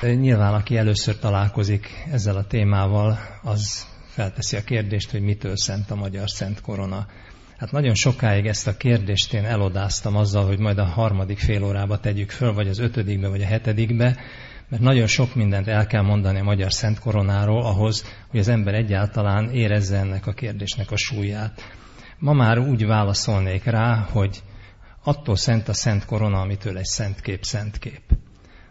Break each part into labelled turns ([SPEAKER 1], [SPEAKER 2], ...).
[SPEAKER 1] Nyilván, aki először találkozik ezzel a témával, az felteszi a kérdést, hogy mitől szent a magyar szent korona. Hát nagyon sokáig ezt a kérdést én elodáztam azzal, hogy majd a harmadik fél órába tegyük föl, vagy az ötödikbe, vagy a hetedikbe, mert nagyon sok mindent el kell mondani a magyar szent koronáról ahhoz, hogy az ember egyáltalán érezze ennek a kérdésnek a súlyát. Ma már úgy válaszolnék rá, hogy attól szent a szent korona, amitől egy szent kép szent kép.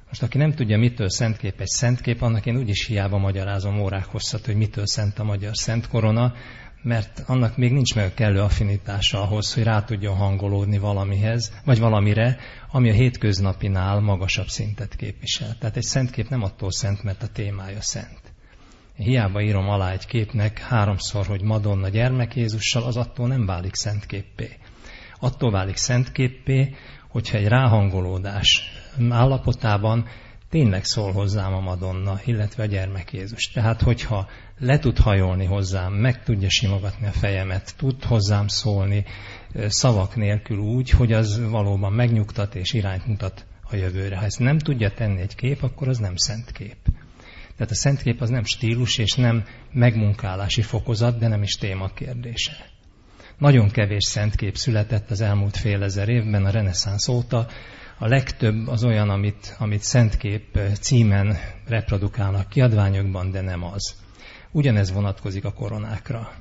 [SPEAKER 1] Most aki nem tudja, mitől szentkép egy szentkép, annak én úgyis hiába magyarázom órák hosszat, hogy mitől szent a magyar szent korona, mert annak még nincs meg a kellő affinitása ahhoz, hogy rá tudjon hangolódni valamihez, vagy valamire, ami a hétköznapinál magasabb szintet képvisel. Tehát egy szentkép nem attól szent, mert a témája szent. Én hiába írom alá egy képnek háromszor, hogy Madonna gyermek Jézussal, az attól nem válik szentképpé. Attól válik szentképpé, hogyha egy ráhangolódás állapotában tényleg szól hozzám a Madonna, illetve a gyermek Jézus. Tehát, hogyha le tud hajolni hozzám, meg tudja simogatni a fejemet, tud hozzám szólni szavak nélkül úgy, hogy az valóban megnyugtat és irányt mutat a jövőre. Ha ezt nem tudja tenni egy kép, akkor az nem szent kép. Tehát a szent kép az nem stílus és nem megmunkálási fokozat, de nem is téma kérdése. Nagyon kevés szent kép született az elmúlt fél ezer évben a reneszánsz óta, a legtöbb az olyan, amit, amit szentkép címen reprodukálnak kiadványokban, de nem az. Ugyanez vonatkozik a koronákra.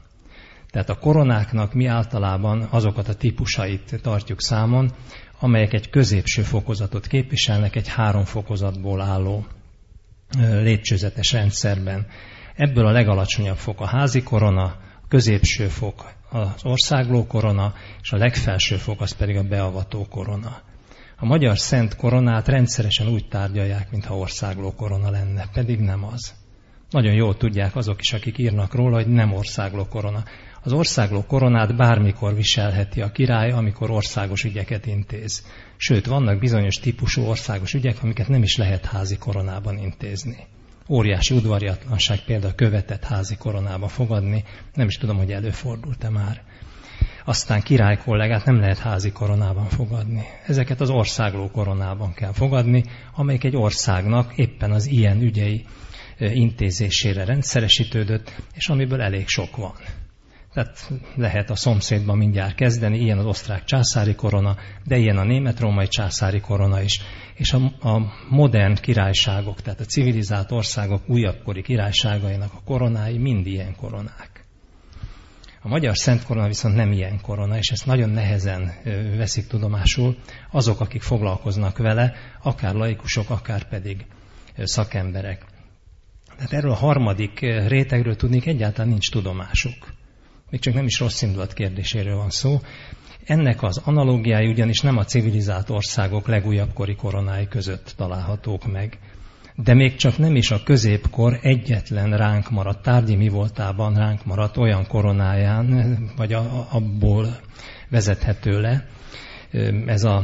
[SPEAKER 1] Tehát a koronáknak mi általában azokat a típusait tartjuk számon, amelyek egy középső fokozatot képviselnek egy három fokozatból álló lépcsőzetes rendszerben. Ebből a legalacsonyabb fok a házi korona, a középső fok az országló korona, és a legfelső fok az pedig a beavató korona. A magyar szent koronát rendszeresen úgy tárgyalják, mintha országló korona lenne, pedig nem az. Nagyon jól tudják azok is, akik írnak róla, hogy nem országló korona. Az országló koronát bármikor viselheti a király, amikor országos ügyeket intéz. Sőt, vannak bizonyos típusú országos ügyek, amiket nem is lehet házi koronában intézni. Óriási udvariatlanság például követett házi koronában fogadni, nem is tudom, hogy előfordult-e már aztán király kollégát nem lehet házi koronában fogadni. Ezeket az országló koronában kell fogadni, amelyik egy országnak éppen az ilyen ügyei intézésére rendszeresítődött, és amiből elég sok van. Tehát lehet a szomszédban mindjárt kezdeni, ilyen az osztrák császári korona, de ilyen a német-római császári korona is. És a, a modern királyságok, tehát a civilizált országok újabbkori királyságainak a koronái mind ilyen koronák. A magyar szent korona viszont nem ilyen korona, és ezt nagyon nehezen veszik tudomásul azok, akik foglalkoznak vele, akár laikusok, akár pedig szakemberek. Tehát erről a harmadik rétegről tudnék egyáltalán nincs tudomásuk. Még csak nem is rossz indulat kérdéséről van szó. Ennek az analógiái ugyanis nem a civilizált országok legújabb kori koronái között találhatók meg, de még csak nem is a középkor egyetlen ránk maradt, tárgyi mi voltában ránk maradt olyan koronáján, vagy abból vezethető le ez a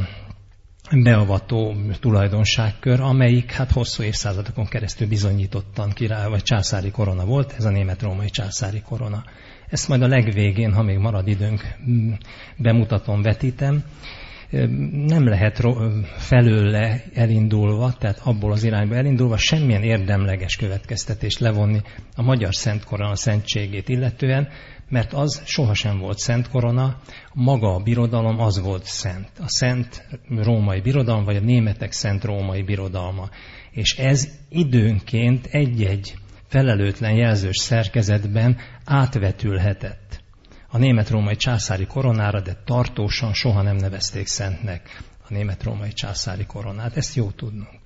[SPEAKER 1] beavató tulajdonságkör, amelyik hát hosszú évszázadokon keresztül bizonyítottan király vagy császári korona volt, ez a német-római császári korona. Ezt majd a legvégén, ha még marad időnk, bemutatom, vetítem nem lehet felőle elindulva, tehát abból az irányba elindulva semmilyen érdemleges következtetést levonni a magyar Szent Korona szentségét illetően, mert az sohasem volt Szent Korona, maga a birodalom az volt szent. A Szent Római Birodalom, vagy a németek Szent Római Birodalma. És ez időnként egy-egy felelőtlen jelzős szerkezetben átvetülhetett a német-római császári koronára, de tartósan soha nem nevezték szentnek a német-római császári koronát. Ezt jó tudnunk.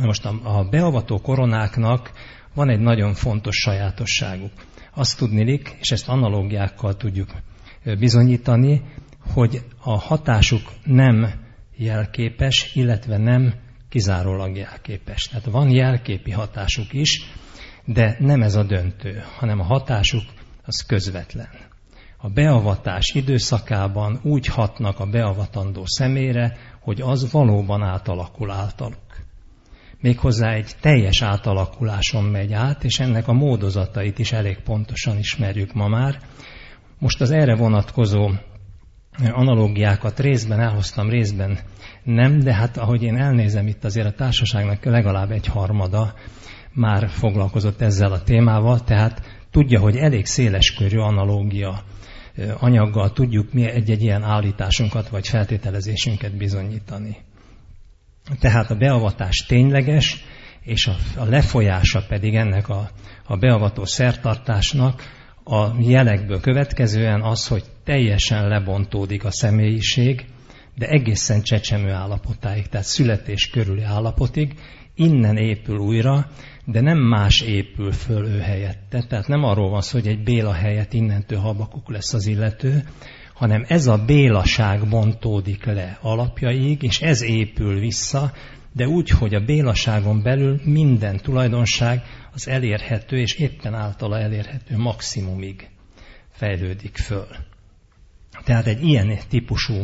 [SPEAKER 1] Most a, a beavató koronáknak van egy nagyon fontos sajátosságuk. Azt tudnilik, és ezt analógiákkal tudjuk bizonyítani, hogy a hatásuk nem jelképes, illetve nem kizárólag jelképes. Tehát van jelképi hatásuk is, de nem ez a döntő, hanem a hatásuk az közvetlen. A beavatás időszakában úgy hatnak a beavatandó szemére, hogy az valóban átalakul általuk. Méghozzá egy teljes átalakuláson megy át, és ennek a módozatait is elég pontosan ismerjük ma már. Most az erre vonatkozó analógiákat részben elhoztam, részben nem, de hát ahogy én elnézem itt azért a társaságnak legalább egy harmada már foglalkozott ezzel a témával, tehát tudja, hogy elég széleskörű analógia anyaggal tudjuk mi egy-egy ilyen állításunkat vagy feltételezésünket bizonyítani. Tehát a beavatás tényleges, és a, lefolyása pedig ennek a, a beavató szertartásnak a jelekből következően az, hogy teljesen lebontódik a személyiség, de egészen csecsemő állapotáig, tehát születés körüli állapotig, innen épül újra, de nem más épül föl ő helyette. Tehát nem arról van szó, hogy egy Béla helyett innentől habakuk lesz az illető, hanem ez a bélaság bontódik le alapjaig, és ez épül vissza, de úgy, hogy a bélaságon belül minden tulajdonság az elérhető, és éppen általa elérhető maximumig fejlődik föl. Tehát egy ilyen típusú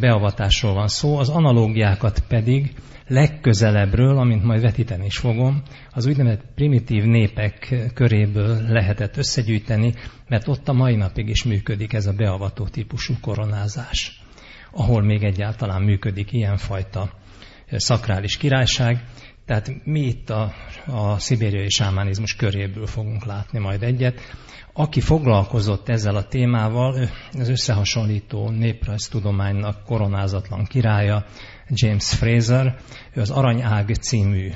[SPEAKER 1] beavatásról van szó, az analógiákat pedig legközelebbről, amint majd vetíteni is fogom, az úgynevezett primitív népek köréből lehetett összegyűjteni, mert ott a mai napig is működik ez a beavató típusú koronázás, ahol még egyáltalán működik ilyenfajta szakrális királyság, tehát mi itt a, a szibériai sámánizmus köréből fogunk látni majd egyet. Aki foglalkozott ezzel a témával, az összehasonlító néprajztudománynak koronázatlan királya, James Fraser, ő az Aranyág című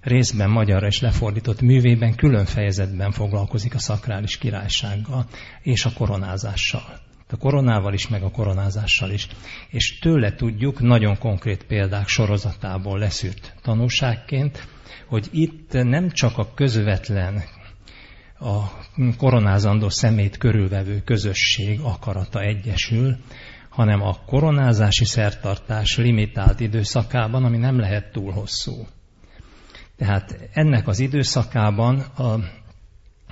[SPEAKER 1] részben magyarra és lefordított művében külön fejezetben foglalkozik a szakrális királysággal és a koronázással. A koronával is, meg a koronázással is. És tőle tudjuk nagyon konkrét példák sorozatából leszűrt tanúságként, hogy itt nem csak a közvetlen a koronázandó szemét körülvevő közösség akarata egyesül, hanem a koronázási szertartás limitált időszakában, ami nem lehet túl hosszú. Tehát ennek az időszakában a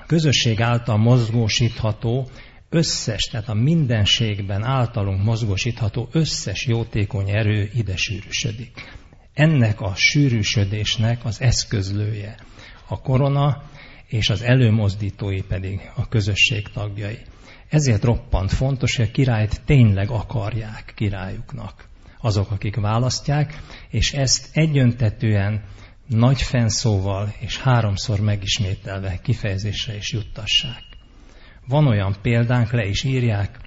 [SPEAKER 1] közösség által mozgósítható összes, tehát a mindenségben általunk mozgósítható összes jótékony erő ide sűrűsödik. Ennek a sűrűsödésnek az eszközlője a korona, és az előmozdítói pedig a közösség tagjai. Ezért roppant fontos, hogy a királyt tényleg akarják királyuknak azok, akik választják, és ezt egyöntetően nagy fenszóval és háromszor megismételve kifejezésre is juttassák. Van olyan példánk, le is írják,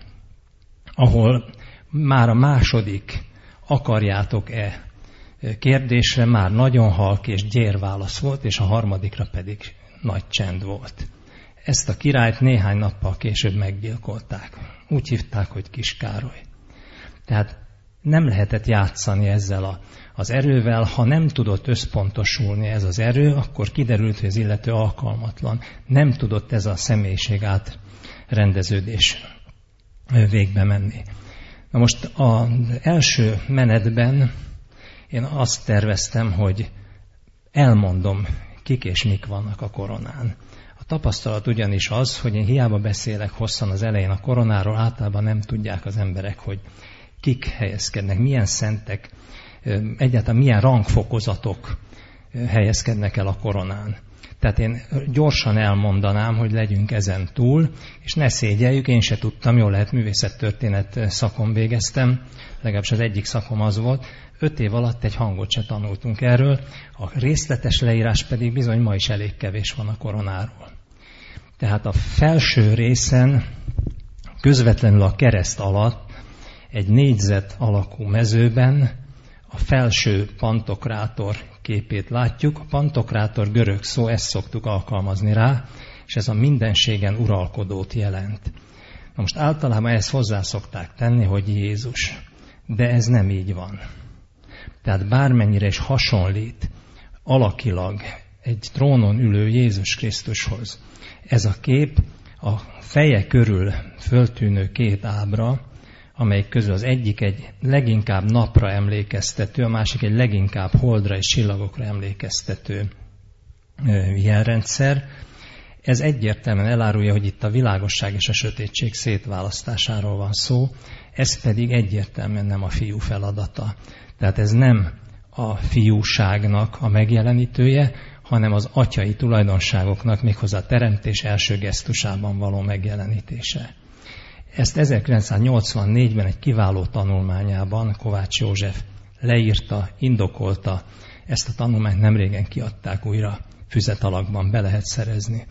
[SPEAKER 1] ahol már a második akarjátok-e kérdésre már nagyon halk és gyér válasz volt, és a harmadikra pedig nagy csend volt. Ezt a királyt néhány nappal később meggyilkolták. Úgy hívták, hogy Kis Károly. Tehát nem lehetett játszani ezzel a, az erővel, ha nem tudott összpontosulni ez az erő, akkor kiderült, hogy az illető alkalmatlan. Nem tudott ez a személyiség át rendeződés végbe menni. Na most az első menetben én azt terveztem, hogy elmondom, kik és mik vannak a koronán. A tapasztalat ugyanis az, hogy én hiába beszélek hosszan az elején a koronáról, általában nem tudják az emberek, hogy kik helyezkednek, milyen szentek, egyáltalán milyen rangfokozatok helyezkednek el a koronán. Tehát én gyorsan elmondanám, hogy legyünk ezen túl, és ne szégyeljük, én se tudtam, jól lehet művészettörténet szakon végeztem, legalábbis az egyik szakom az volt, öt év alatt egy hangot se tanultunk erről, a részletes leírás pedig bizony ma is elég kevés van a koronáról. Tehát a felső részen közvetlenül a kereszt alatt egy négyzet alakú mezőben a felső pantokrátor képét látjuk. A pantokrátor görög szó, ezt szoktuk alkalmazni rá, és ez a mindenségen uralkodót jelent. Na most általában ezt hozzá szokták tenni, hogy Jézus. De ez nem így van. Tehát bármennyire is hasonlít alakilag egy trónon ülő Jézus Krisztushoz, ez a kép a feje körül föltűnő két ábra, amelyik közül az egyik egy leginkább napra emlékeztető, a másik egy leginkább holdra és csillagokra emlékeztető jelrendszer. Ez egyértelműen elárulja, hogy itt a világosság és a sötétség szétválasztásáról van szó, ez pedig egyértelműen nem a fiú feladata. Tehát ez nem a fiúságnak a megjelenítője, hanem az atyai tulajdonságoknak méghozzá a teremtés első gesztusában való megjelenítése. Ezt 1984-ben egy kiváló tanulmányában Kovács József leírta, indokolta, ezt a tanulmányt nemrégen kiadták újra, füzet alakban be lehet szerezni.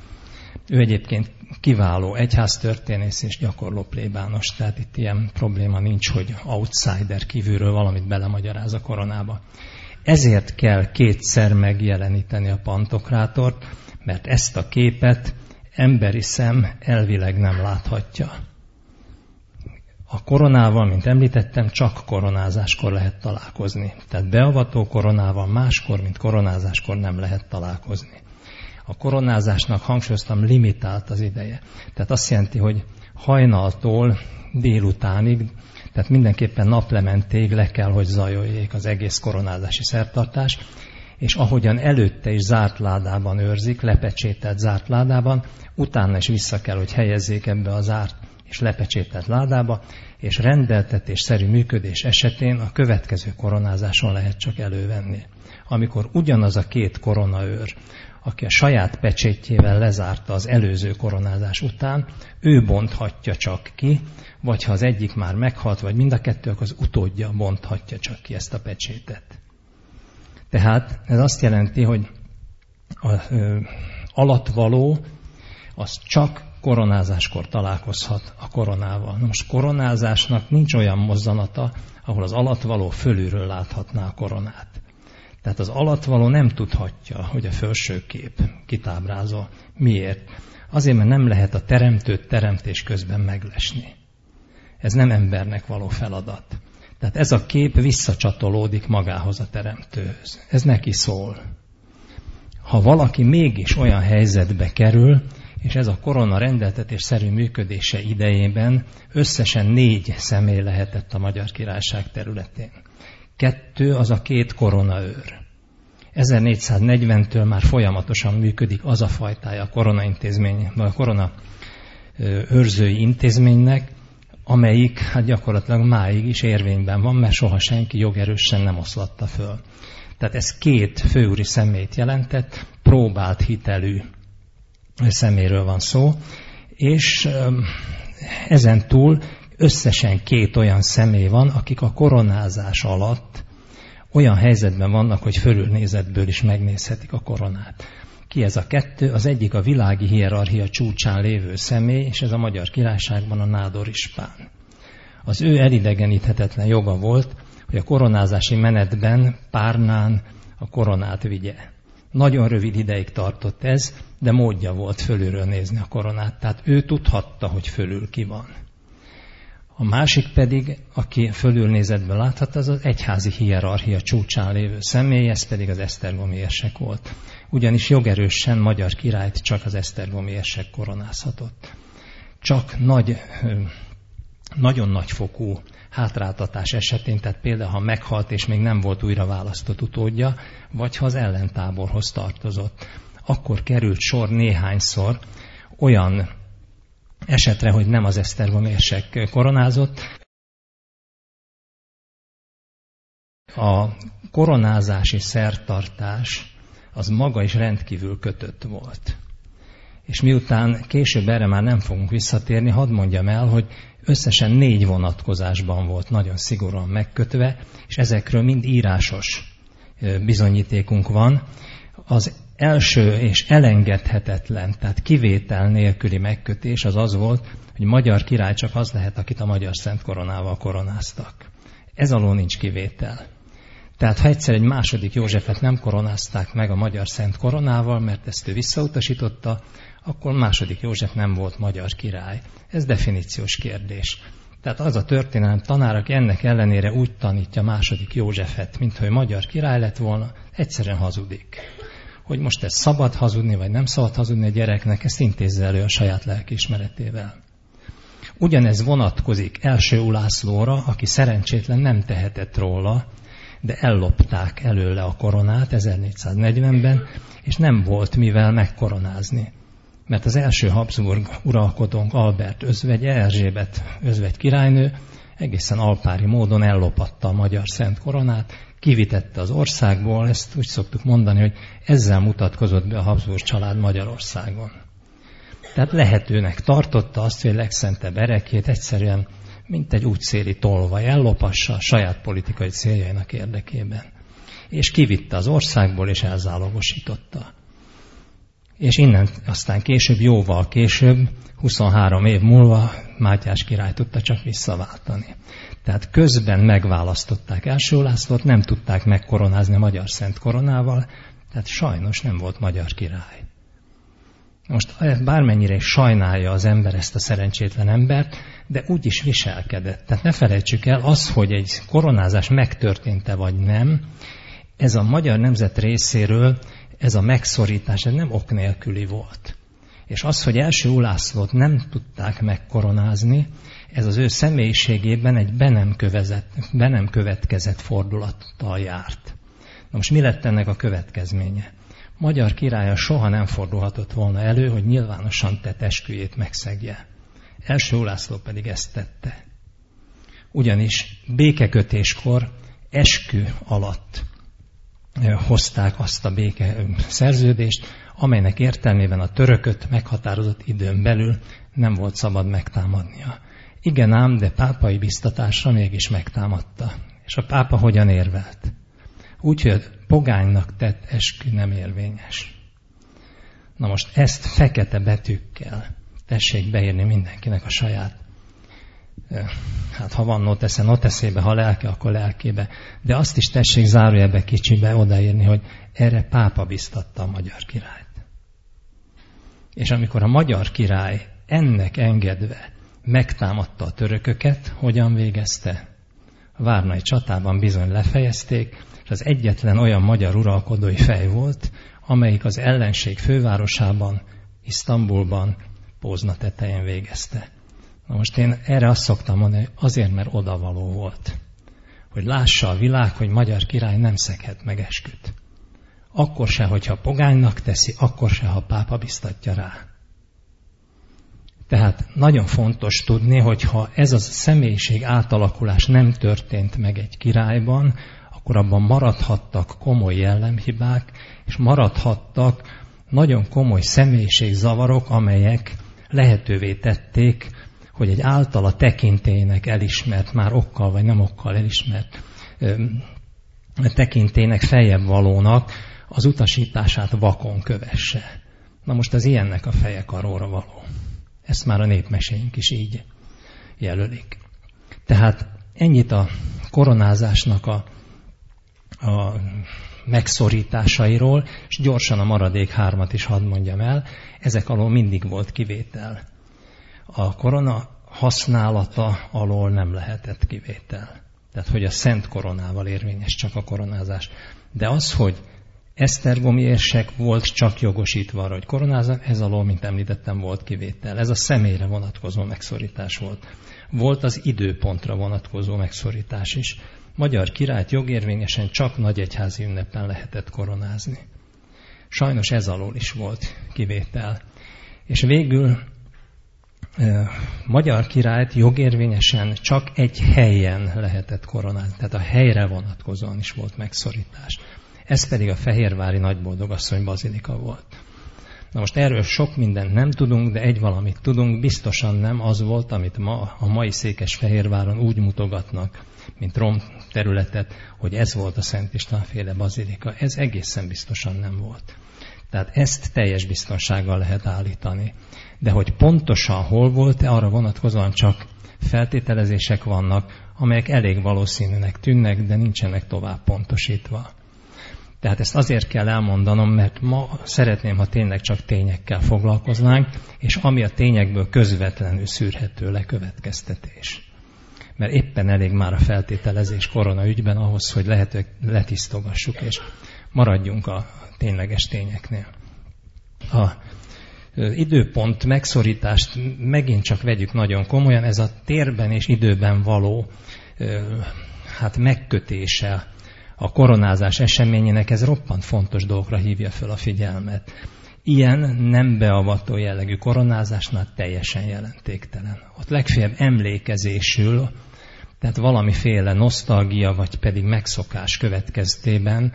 [SPEAKER 1] Ő egyébként kiváló egyháztörténész és gyakorló plébános, tehát itt ilyen probléma nincs, hogy outsider kívülről valamit belemagyaráz a koronába. Ezért kell kétszer megjeleníteni a pantokrátort, mert ezt a képet emberi szem elvileg nem láthatja. A koronával, mint említettem, csak koronázáskor lehet találkozni. Tehát beavató koronával máskor, mint koronázáskor nem lehet találkozni. A koronázásnak hangsúlyoztam limitált az ideje. Tehát azt jelenti, hogy hajnaltól délutánig, tehát mindenképpen naplementéig le kell, hogy zajoljék az egész koronázási szertartás, és ahogyan előtte is zárt ládában őrzik, lepecsételt zárt ládában, utána is vissza kell, hogy helyezzék ebbe a zárt és lepecsételt ládába, és rendeltetésszerű működés esetén a következő koronázáson lehet csak elővenni. Amikor ugyanaz a két koronaőr, aki a saját pecsétjével lezárta az előző koronázás után, ő bonthatja csak ki, vagy ha az egyik már meghalt, vagy mind a kettő, akkor az utódja bonthatja csak ki ezt a pecsétet. Tehát ez azt jelenti, hogy a ö, alatvaló az csak koronázáskor találkozhat a koronával. Na most koronázásnak nincs olyan mozzanata, ahol az alatvaló fölülről láthatná a koronát. Tehát az alatvaló nem tudhatja, hogy a felső kép kitábrázol. Miért? Azért, mert nem lehet a teremtőt teremtés közben meglesni. Ez nem embernek való feladat. Tehát ez a kép visszacsatolódik magához a teremtőhöz. Ez neki szól. Ha valaki mégis olyan helyzetbe kerül, és ez a korona rendeltetés szerű működése idejében összesen négy személy lehetett a Magyar Királyság területén. Kettő az a két koronaőr. 1440-től már folyamatosan működik az a fajtája a korona intézmény, a korona őrzői intézménynek, amelyik hát gyakorlatilag máig is érvényben van, mert soha senki jogerősen nem oszlatta föl. Tehát ez két főúri szemét jelentett, próbált hitelű szeméről van szó, és ezen túl összesen két olyan személy van, akik a koronázás alatt olyan helyzetben vannak, hogy fölülnézetből is megnézhetik a koronát. Ki ez a kettő? Az egyik a világi hierarchia csúcsán lévő személy, és ez a Magyar Királyságban a Nádor Ispán. Az ő elidegeníthetetlen joga volt, hogy a koronázási menetben párnán a koronát vigye. Nagyon rövid ideig tartott ez, de módja volt fölülről nézni a koronát, tehát ő tudhatta, hogy fölül ki van. A másik pedig, aki fölülnézetbe láthat, az az egyházi hierarchia csúcsán lévő személy, ez pedig az esztergomi érsek volt. Ugyanis jogerősen magyar királyt csak az esztergomi érsek koronázhatott. Csak nagy, nagyon nagy fokú hátráltatás esetén, tehát például ha meghalt és még nem volt újra választott utódja, vagy ha az ellentáborhoz tartozott, akkor került sor néhányszor olyan esetre, hogy nem az Esztergom érsek koronázott. A koronázási szertartás az maga is rendkívül kötött volt. És miután később erre már nem fogunk visszatérni, hadd mondjam el, hogy összesen négy vonatkozásban volt nagyon szigorúan megkötve, és ezekről mind írásos bizonyítékunk van. Az első és elengedhetetlen, tehát kivétel nélküli megkötés az az volt, hogy magyar király csak az lehet, akit a magyar szent koronával koronáztak. Ez alól nincs kivétel. Tehát ha egyszer egy második Józsefet nem koronázták meg a magyar szent koronával, mert ezt ő visszautasította, akkor második József nem volt magyar király. Ez definíciós kérdés. Tehát az a történelem tanár, aki ennek ellenére úgy tanítja második Józsefet, mint hogy magyar király lett volna, egyszerűen hazudik. Hogy most ez szabad hazudni, vagy nem szabad hazudni a gyereknek, ezt intézze elő a saját lelkiismeretével. Ugyanez vonatkozik első Ulászlóra, aki szerencsétlen nem tehetett róla, de ellopták előle a koronát 1440-ben, és nem volt mivel megkoronázni mert az első Habsburg uralkodónk Albert özvegye, Erzsébet özvegy királynő egészen alpári módon ellopatta a magyar szent koronát, kivitette az országból, ezt úgy szoktuk mondani, hogy ezzel mutatkozott be a Habsburg család Magyarországon. Tehát lehetőnek tartotta azt, hogy legszentebb erekét egyszerűen mint egy útszéli tolvaj ellopassa a saját politikai céljainak érdekében. És kivitte az országból, és elzálogosította. És innen aztán később, jóval később, 23 év múlva Mátyás király tudta csak visszaváltani. Tehát közben megválasztották első Lászlót, nem tudták megkoronázni a magyar szent koronával, tehát sajnos nem volt magyar király. Most bármennyire is sajnálja az ember ezt a szerencsétlen embert, de úgy is viselkedett. Tehát ne felejtsük el, az, hogy egy koronázás megtörtént-e vagy nem, ez a magyar nemzet részéről, ez a megszorítás, ez nem ok nélküli volt. És az, hogy első Ulászlót nem tudták megkoronázni, ez az ő személyiségében egy be nem, kövezett, be nem következett fordulattal járt. Na most mi lett ennek a következménye? magyar királya soha nem fordulhatott volna elő, hogy nyilvánosan tett esküjét megszegje. Első Ulászló pedig ezt tette. Ugyanis békekötéskor eskü alatt hozták azt a béke szerződést, amelynek értelmében a törököt meghatározott időn belül nem volt szabad megtámadnia. Igen ám, de pápai biztatásra mégis megtámadta. És a pápa hogyan érvelt? Úgy, hogy pogánynak tett eskü nem érvényes. Na most ezt fekete betűkkel tessék beírni mindenkinek a saját hát ha van notesze, noteszébe, ha lelke, akkor lelkébe. De azt is tessék zárójelbe kicsibe odaírni, hogy erre pápa biztatta a magyar királyt. És amikor a magyar király ennek engedve megtámadta a törököket, hogyan végezte? A Várnai csatában bizony lefejezték, és az egyetlen olyan magyar uralkodói fej volt, amelyik az ellenség fővárosában, Isztambulban, Pózna tetején végezte. Na most én erre azt szoktam mondani, hogy azért, mert odavaló volt. Hogy lássa a világ, hogy magyar király nem szeghet meg esküt. Akkor se, hogyha pogánynak teszi, akkor se, ha pápa biztatja rá. Tehát nagyon fontos tudni, hogy ha ez a személyiség átalakulás nem történt meg egy királyban, akkor abban maradhattak komoly jellemhibák, és maradhattak nagyon komoly személyiségzavarok, amelyek lehetővé tették, hogy egy általa tekintélynek elismert, már okkal vagy nem okkal elismert tekintének feljebb valónak az utasítását vakon kövesse. Na most az ilyennek a feje karóra való. Ezt már a népmeséink is így jelölik. Tehát ennyit a koronázásnak a a megszorításairól, és gyorsan a maradék hármat is hadd mondjam el, ezek alól mindig volt kivétel. A korona használata alól nem lehetett kivétel. Tehát, hogy a szent koronával érvényes csak a koronázás. De az, hogy Esztergomi érsek volt csak jogosítva arra, hogy koronázza, ez alól, mint említettem, volt kivétel. Ez a személyre vonatkozó megszorítás volt. Volt az időpontra vonatkozó megszorítás is magyar királyt jogérvényesen csak nagyegyházi ünnepen lehetett koronázni. Sajnos ez alól is volt kivétel. És végül magyar királyt jogérvényesen csak egy helyen lehetett koronázni, tehát a helyre vonatkozóan is volt megszorítás. Ez pedig a Fehérvári Nagyboldogasszony bazilika volt. Na most erről sok mindent nem tudunk, de egy valamit tudunk, biztosan nem az volt, amit ma a mai Székesfehérváron úgy mutogatnak, mint rom területet, hogy ez volt a Szent István féle bazilika. Ez egészen biztosan nem volt. Tehát ezt teljes biztonsággal lehet állítani. De hogy pontosan hol volt, arra vonatkozóan csak feltételezések vannak, amelyek elég valószínűnek tűnnek, de nincsenek tovább pontosítva. Tehát ezt azért kell elmondanom, mert ma szeretném, ha tényleg csak tényekkel foglalkoznánk, és ami a tényekből közvetlenül szűrhető le következtetés. Mert éppen elég már a feltételezés korona ügyben ahhoz, hogy lehető letisztogassuk, és maradjunk a tényleges tényeknél. A időpont megszorítást megint csak vegyük nagyon komolyan, ez a térben és időben való hát megkötése a koronázás eseményének ez roppant fontos dolgokra hívja fel a figyelmet. Ilyen nem beavató jellegű koronázásnál teljesen jelentéktelen. Ott legfeljebb emlékezésül Tehát valamiféle nosztalgia, vagy pedig megszokás következtében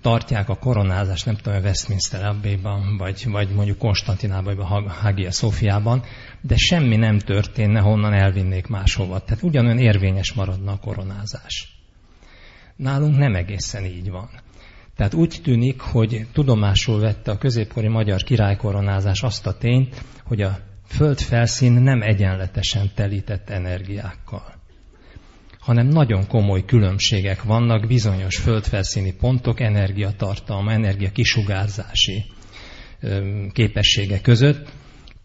[SPEAKER 1] tartják a koronázást, nem tudom, Westminster Abbey-ban, vagy, vagy mondjuk Konstantinában, vagy Hagia Szófiában, de semmi nem történne, honnan elvinnék máshova. Tehát ugyanolyan érvényes maradna a koronázás. Nálunk nem egészen így van. Tehát úgy tűnik, hogy tudomásul vette a középkori magyar királykoronázás azt a tényt, hogy a föld felszín nem egyenletesen telített energiákkal hanem nagyon komoly különbségek vannak bizonyos földfelszíni pontok energiatartalma, energia kisugárzási képessége között.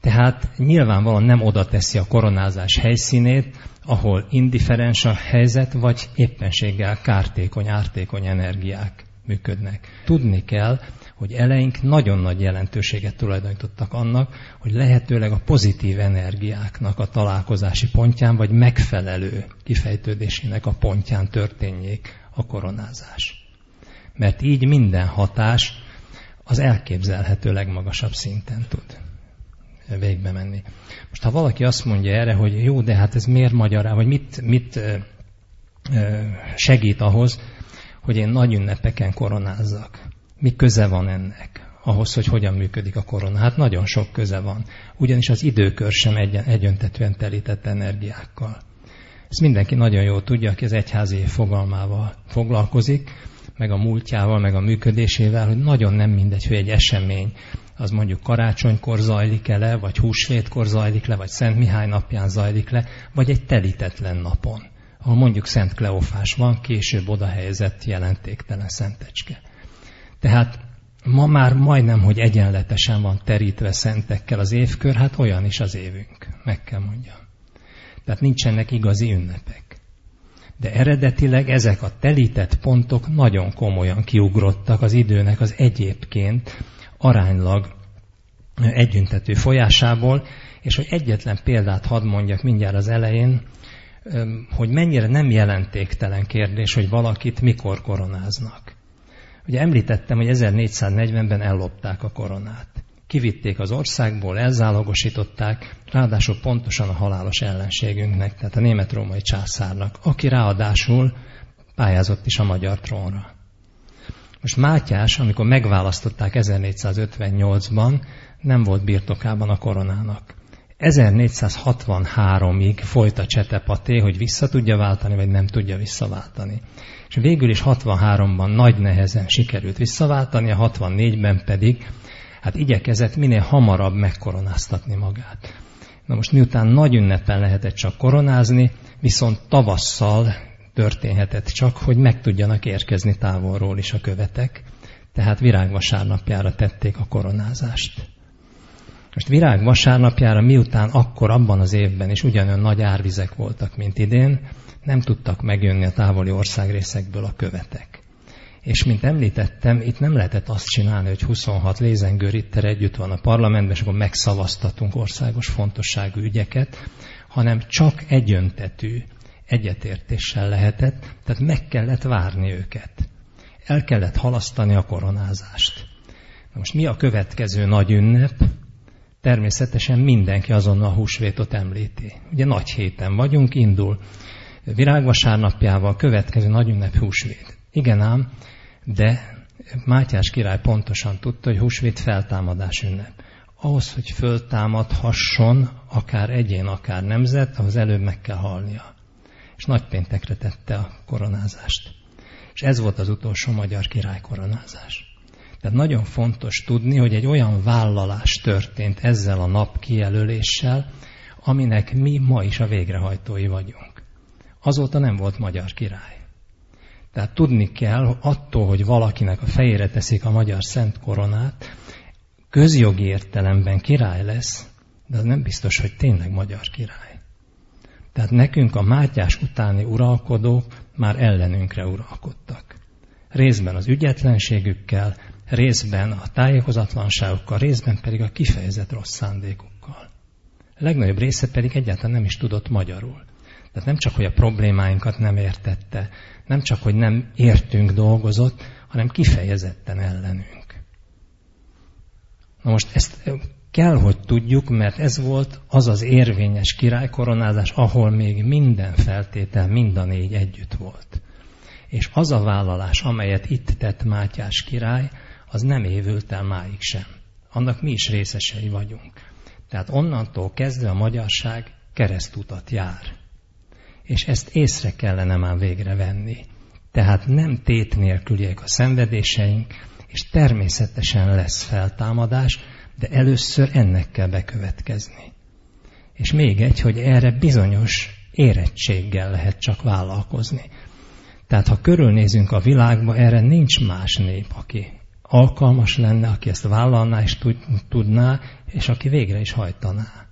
[SPEAKER 1] Tehát nyilvánvalóan nem oda teszi a koronázás helyszínét, ahol indiferens a helyzet, vagy éppenséggel kártékony, ártékony energiák működnek. Tudni kell, hogy eleink nagyon nagy jelentőséget tulajdonítottak annak, hogy lehetőleg a pozitív energiáknak a találkozási pontján, vagy megfelelő kifejtődésének a pontján történjék a koronázás. Mert így minden hatás az elképzelhető legmagasabb szinten tud végbe menni. Most ha valaki azt mondja erre, hogy jó, de hát ez miért magyará, vagy mit, mit segít ahhoz, hogy én nagy ünnepeken koronázzak. Mi köze van ennek? ahhoz, hogy hogyan működik a korona. Hát nagyon sok köze van, ugyanis az időkör sem egyen, egyöntetően telített energiákkal. Ezt mindenki nagyon jól tudja, aki az egyházi fogalmával foglalkozik, meg a múltjával, meg a működésével, hogy nagyon nem mindegy, hogy egy esemény az mondjuk karácsonykor zajlik-e le, vagy húsvétkor zajlik le, vagy Szent Mihály napján zajlik le, vagy egy telítetlen napon, ahol mondjuk Szent Kleofás van, később oda helyezett jelentéktelen szentecske. Tehát ma már majdnem, hogy egyenletesen van terítve szentekkel az évkör, hát olyan is az évünk, meg kell mondjam. Tehát nincsenek igazi ünnepek. De eredetileg ezek a telített pontok nagyon komolyan kiugrottak az időnek az egyébként aránylag együntető folyásából, és hogy egyetlen példát hadd mondjak mindjárt az elején, hogy mennyire nem jelentéktelen kérdés, hogy valakit mikor koronáznak. Ugye említettem, hogy 1440-ben ellopták a koronát. Kivitték az országból, elzálogosították, ráadásul pontosan a halálos ellenségünknek, tehát a német-római császárnak, aki ráadásul pályázott is a magyar trónra. Most Mátyás, amikor megválasztották 1458-ban, nem volt birtokában a koronának. 1463-ig folyt a csetepaté, hogy vissza tudja váltani, vagy nem tudja visszaváltani. És végül is 63-ban nagy nehezen sikerült visszaváltani, a 64-ben pedig hát igyekezett minél hamarabb megkoronáztatni magát. Na most miután nagy ünnepen lehetett csak koronázni, viszont tavasszal történhetett csak, hogy meg tudjanak érkezni távolról is a követek, tehát virágvasárnapjára tették a koronázást. Most virág vasárnapjára, miután akkor abban az évben is ugyanolyan nagy árvizek voltak, mint idén, nem tudtak megjönni a távoli országrészekből a követek. És mint említettem, itt nem lehetett azt csinálni, hogy 26 lézengő ritter együtt van a parlamentben, és akkor megszavaztatunk országos fontosságú ügyeket, hanem csak egyöntetű egyetértéssel lehetett, tehát meg kellett várni őket. El kellett halasztani a koronázást. Na most mi a következő nagy ünnep? természetesen mindenki azonnal a húsvétot említi. Ugye nagy héten vagyunk, indul virágvasárnapjával, következő nagy ünnep húsvét. Igen ám, de Mátyás király pontosan tudta, hogy húsvét feltámadás ünnep. Ahhoz, hogy föltámadhasson akár egyén, akár nemzet, ahhoz előbb meg kell halnia. És nagypéntekre tette a koronázást. És ez volt az utolsó magyar király koronázás. Tehát nagyon fontos tudni, hogy egy olyan vállalás történt ezzel a nap kijelöléssel, aminek mi ma is a végrehajtói vagyunk. Azóta nem volt magyar király. Tehát tudni kell, hogy attól, hogy valakinek a fejére teszik a magyar szent koronát, közjogi értelemben király lesz, de az nem biztos, hogy tényleg magyar király. Tehát nekünk a Mátyás utáni uralkodók már ellenünkre uralkodtak. Részben az ügyetlenségükkel, részben a tájékozatlanságokkal, részben pedig a kifejezett rossz szándékukkal. A legnagyobb része pedig egyáltalán nem is tudott magyarul. Tehát nem csak, hogy a problémáinkat nem értette, nem csak, hogy nem értünk dolgozott, hanem kifejezetten ellenünk. Na most ezt Kell, hogy tudjuk, mert ez volt az az érvényes királykoronázás, ahol még minden feltétel, mind a négy együtt volt. És az a vállalás, amelyet itt tett Mátyás király, az nem évült el máig sem. Annak mi is részesei vagyunk. Tehát onnantól kezdve a magyarság keresztutat jár. És ezt észre kellene már végre venni. Tehát nem tét nélküliek a szenvedéseink, és természetesen lesz feltámadás, de először ennek kell bekövetkezni. És még egy, hogy erre bizonyos érettséggel lehet csak vállalkozni. Tehát ha körülnézünk a világba, erre nincs más nép, aki alkalmas lenne, aki ezt vállalná és tudná, és aki végre is hajtaná.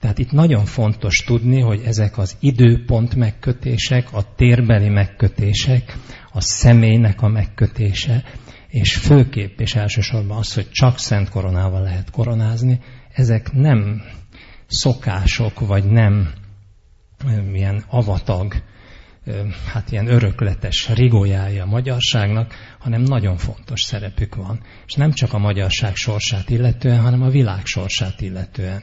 [SPEAKER 1] Tehát itt nagyon fontos tudni, hogy ezek az időpont megkötések, a térbeli megkötések, a személynek a megkötése, és főképp és elsősorban az, hogy csak szent koronával lehet koronázni, ezek nem szokások, vagy nem ilyen avatag, hát ilyen örökletes rigójája a magyarságnak, hanem nagyon fontos szerepük van. És nem csak a magyarság sorsát illetően, hanem a világ sorsát illetően.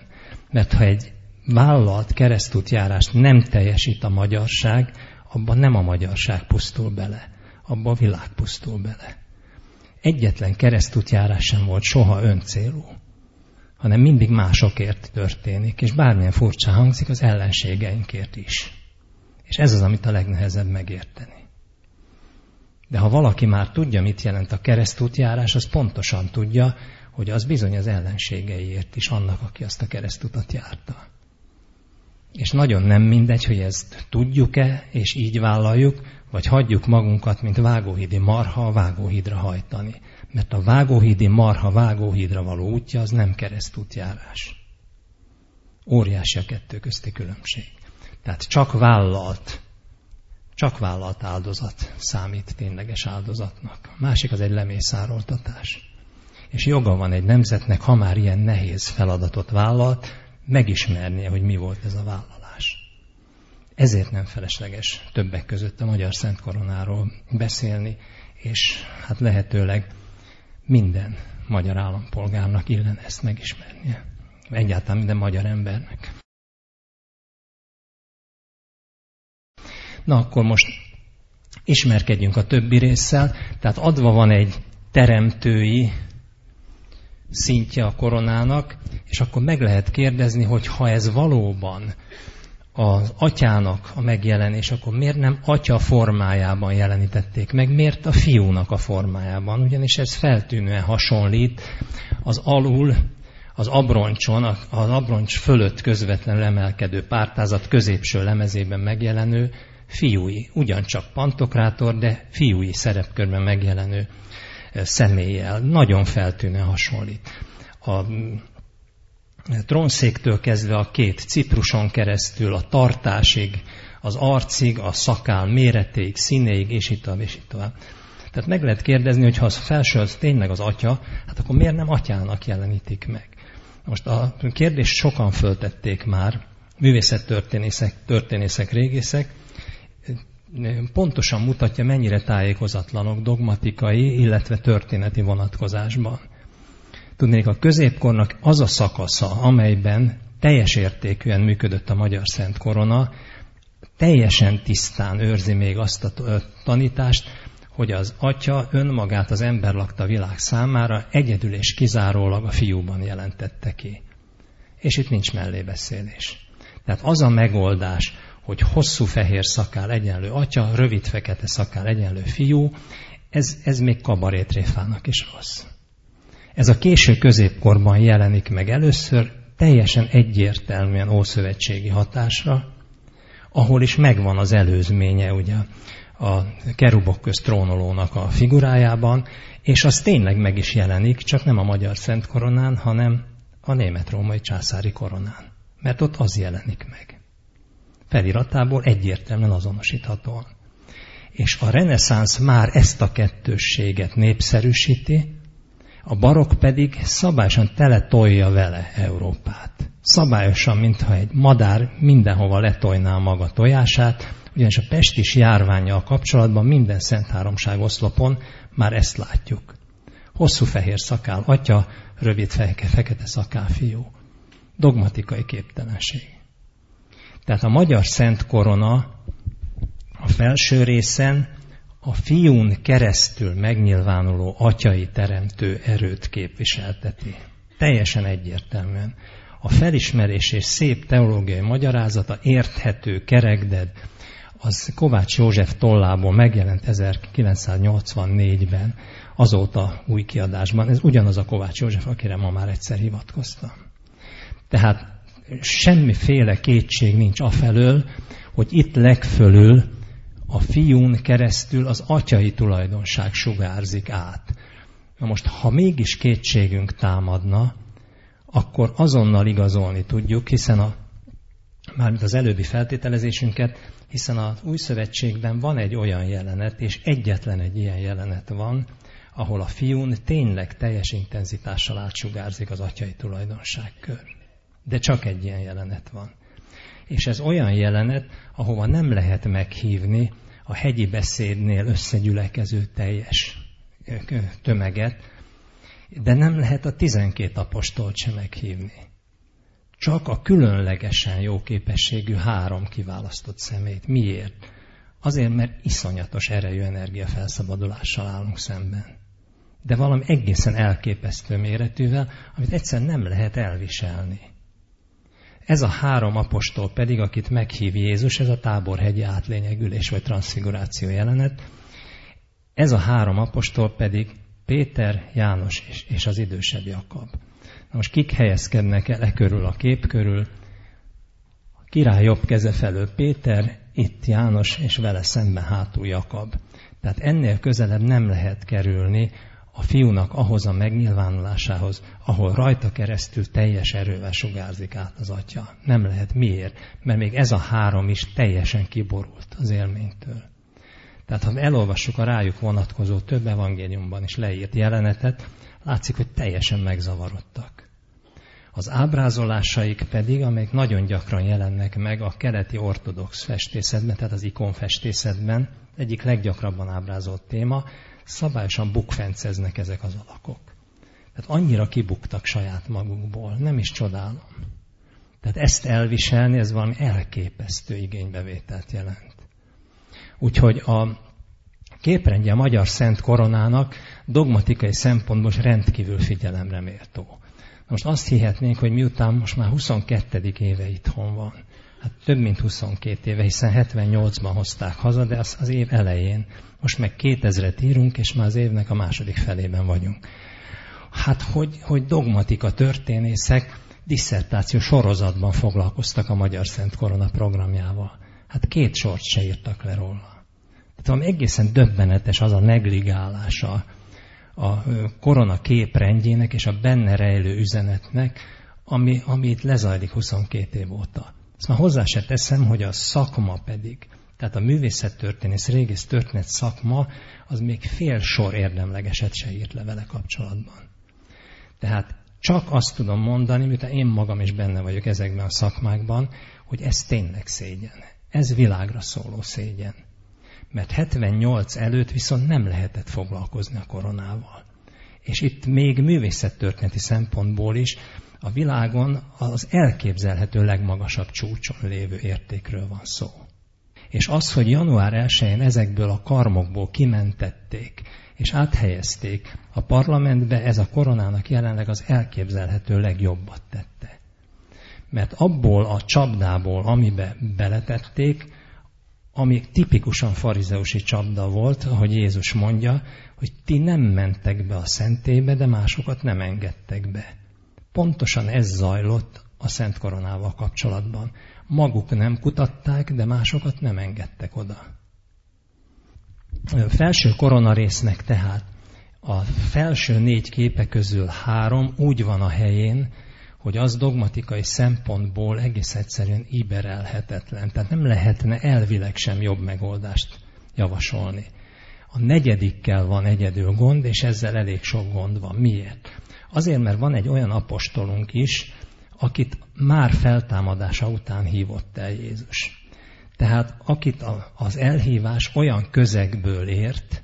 [SPEAKER 1] Mert ha egy vállalt keresztútjárást nem teljesít a magyarság, abban nem a magyarság pusztul bele, abban a világ pusztul bele. Egyetlen keresztútjárás sem volt soha öncélú, hanem mindig másokért történik, és bármilyen furcsa hangzik, az ellenségeinkért is. És ez az, amit a legnehezebb megérteni. De ha valaki már tudja, mit jelent a keresztútjárás, az pontosan tudja, hogy az bizony az ellenségeiért is annak, aki azt a keresztutat járta. És nagyon nem mindegy, hogy ezt tudjuk-e, és így vállaljuk, vagy hagyjuk magunkat, mint vágóhídi marha a vágóhídra hajtani. Mert a vágóhídi marha vágóhídra való útja az nem keresztútjárás. Óriási a kettő közti különbség. Tehát csak vállalt, csak vállalt áldozat számít tényleges áldozatnak. A másik az egy lemészároltatás. És joga van egy nemzetnek, ha már ilyen nehéz feladatot vállalt, megismernie, hogy mi volt ez a vállalás. Ezért nem felesleges többek között a Magyar Szent Koronáról beszélni, és hát lehetőleg minden magyar állampolgárnak illen ezt megismernie. Egyáltalán minden magyar embernek. Na akkor most ismerkedjünk a többi résszel. Tehát adva van egy teremtői szintje a koronának, és akkor meg lehet kérdezni, hogy ha ez valóban az atyának a megjelenés, akkor miért nem atya formájában jelenítették meg, miért a fiúnak a formájában? Ugyanis ez feltűnően hasonlít az alul, az abroncson, az abroncs fölött közvetlenül emelkedő pártázat középső lemezében megjelenő fiúi, ugyancsak pantokrátor, de fiúi szerepkörben megjelenő személlyel. Nagyon feltűnően hasonlít. A trónszéktől kezdve a két cipruson keresztül, a tartásig, az arcig, a szakál méretéig, színéig, és itt tovább, és itt tovább. Tehát meg lehet kérdezni, hogy ha az felső az tényleg az atya, hát akkor miért nem atyának jelenítik meg? Most a kérdést sokan föltették már, művészettörténészek, történészek, régészek, pontosan mutatja, mennyire tájékozatlanok dogmatikai, illetve történeti vonatkozásban. Tudnék, a középkornak az a szakasza, amelyben teljes értékűen működött a Magyar Szent Korona, teljesen tisztán őrzi még azt a tanítást, hogy az atya önmagát az ember lakta világ számára egyedül és kizárólag a fiúban jelentette ki. És itt nincs mellébeszélés. Tehát az a megoldás, hogy hosszú fehér szakál egyenlő atya, rövid fekete szakál egyenlő fiú, ez, ez még kabarétréfának is rossz. Ez a késő középkorban jelenik meg először, teljesen egyértelműen ószövetségi hatásra, ahol is megvan az előzménye ugye a kerubok közt trónolónak a figurájában, és az tényleg meg is jelenik, csak nem a magyar szent koronán, hanem a német-római császári koronán. Mert ott az jelenik meg feliratából egyértelműen azonosíthatóan. És a reneszánsz már ezt a kettősséget népszerűsíti, a barok pedig szabályosan tele tolja vele Európát. Szabályosan, mintha egy madár mindenhova letolná maga tojását, ugyanis a pestis járványa a kapcsolatban minden Szent Háromság oszlopon már ezt látjuk, Hosszú fehér szakál atya, rövid feke, fekete szakál fiú. Dogmatikai képtelenség. Tehát a magyar Szent Korona a felső részen a fiún keresztül megnyilvánuló atyai teremtő erőt képviselteti. Teljesen egyértelműen. A felismerés és szép teológiai magyarázata érthető, kerekded, az Kovács József tollából megjelent 1984-ben, azóta új kiadásban. Ez ugyanaz a Kovács József, akire ma már egyszer hivatkoztam. Tehát semmiféle kétség nincs afelől, hogy itt legfölül a fiún keresztül az atyai tulajdonság sugárzik át. Na most, ha mégis kétségünk támadna, akkor azonnal igazolni tudjuk, hiszen a, mármint az előbbi feltételezésünket, hiszen az új szövetségben van egy olyan jelenet, és egyetlen egy ilyen jelenet van, ahol a fiún tényleg teljes intenzitással átsugárzik az atyai tulajdonságkör. De csak egy ilyen jelenet van. És ez olyan jelenet, ahova nem lehet meghívni a hegyi beszédnél összegyülekező teljes tömeget, de nem lehet a tizenkét apostolt sem meghívni. Csak a különlegesen jó képességű három kiválasztott szemét. Miért? Azért, mert iszonyatos erejű energia felszabadulással állunk szemben. De valami egészen elképesztő méretűvel, amit egyszer nem lehet elviselni. Ez a három apostol pedig, akit meghív Jézus, ez a táborhegyi átlényegülés vagy transfiguráció jelenet, ez a három apostol pedig Péter, János és, az idősebb Jakab. Na most kik helyezkednek el e körül a kép körül? A király jobb keze felől Péter, itt János, és vele szemben hátul Jakab. Tehát ennél közelebb nem lehet kerülni a fiúnak ahhoz a megnyilvánulásához, ahol rajta keresztül teljes erővel sugárzik át az atya. Nem lehet. Miért? Mert még ez a három is teljesen kiborult az élménytől. Tehát ha elolvassuk a rájuk vonatkozó több evangéliumban is leírt jelenetet, látszik, hogy teljesen megzavarodtak. Az ábrázolásaik pedig, amelyek nagyon gyakran jelennek meg a keleti ortodox festészetben, tehát az ikonfestészetben, egyik leggyakrabban ábrázolt téma, szabályosan bukfenceznek ezek az alakok. Tehát annyira kibuktak saját magukból, nem is csodálom. Tehát ezt elviselni, ez valami elképesztő igénybevételt jelent. Úgyhogy a képrendje a magyar Szent Koronának dogmatikai szempontból rendkívül figyelemre méltó. Most azt hihetnénk, hogy miután most már 22. éve itthon van, hát több mint 22 éve, hiszen 78-ban hozták haza, de az, az év elején. Most meg 2000-et írunk, és már az évnek a második felében vagyunk. Hát, hogy, hogy dogmatika történészek disszertáció sorozatban foglalkoztak a Magyar Szent Korona programjával. Hát két sort se írtak le róla. Tehát valami egészen döbbenetes az a negligálása a korona képrendjének és a benne rejlő üzenetnek, ami, ami itt lezajlik 22 év óta. Már hozzá se teszem, hogy a szakma pedig, tehát a művészettörténész, régész történet szakma, az még fél sor érdemlegeset se írt le vele kapcsolatban. Tehát csak azt tudom mondani, miután én magam is benne vagyok ezekben a szakmákban, hogy ez tényleg szégyen. Ez világra szóló szégyen. Mert 78 előtt viszont nem lehetett foglalkozni a koronával. És itt még művészettörténeti szempontból is a világon az elképzelhető legmagasabb csúcson lévő értékről van szó. És az, hogy január 1-én ezekből a karmokból kimentették, és áthelyezték a parlamentbe, ez a koronának jelenleg az elképzelhető legjobbat tette. Mert abból a csapdából, amibe beletették, ami tipikusan farizeusi csapda volt, ahogy Jézus mondja, hogy ti nem mentek be a szentébe, de másokat nem engedtek be. Pontosan ez zajlott a Szent Koronával kapcsolatban. Maguk nem kutatták, de másokat nem engedtek oda. A felső koronarésznek tehát a felső négy képe közül három úgy van a helyén, hogy az dogmatikai szempontból egész egyszerűen iberelhetetlen. Tehát nem lehetne elvileg sem jobb megoldást javasolni. A negyedikkel van egyedül gond, és ezzel elég sok gond van. Miért? Azért, mert van egy olyan apostolunk is, akit már feltámadása után hívott el Jézus. Tehát akit az elhívás olyan közegből ért,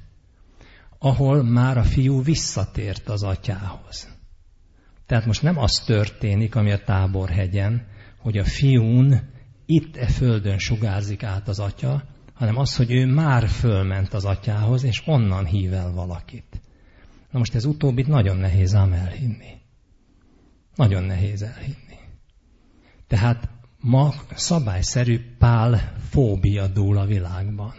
[SPEAKER 1] ahol már a fiú visszatért az atyához. Tehát most nem az történik, ami a táborhegyen, hogy a fiún itt e földön sugárzik át az atya, hanem az, hogy ő már fölment az atyához, és onnan hív el valakit. Na most ez utóbbit nagyon nehéz ám elhinni. Nagyon nehéz elhinni. Tehát ma szabályszerű pál fóbia dúl a világban.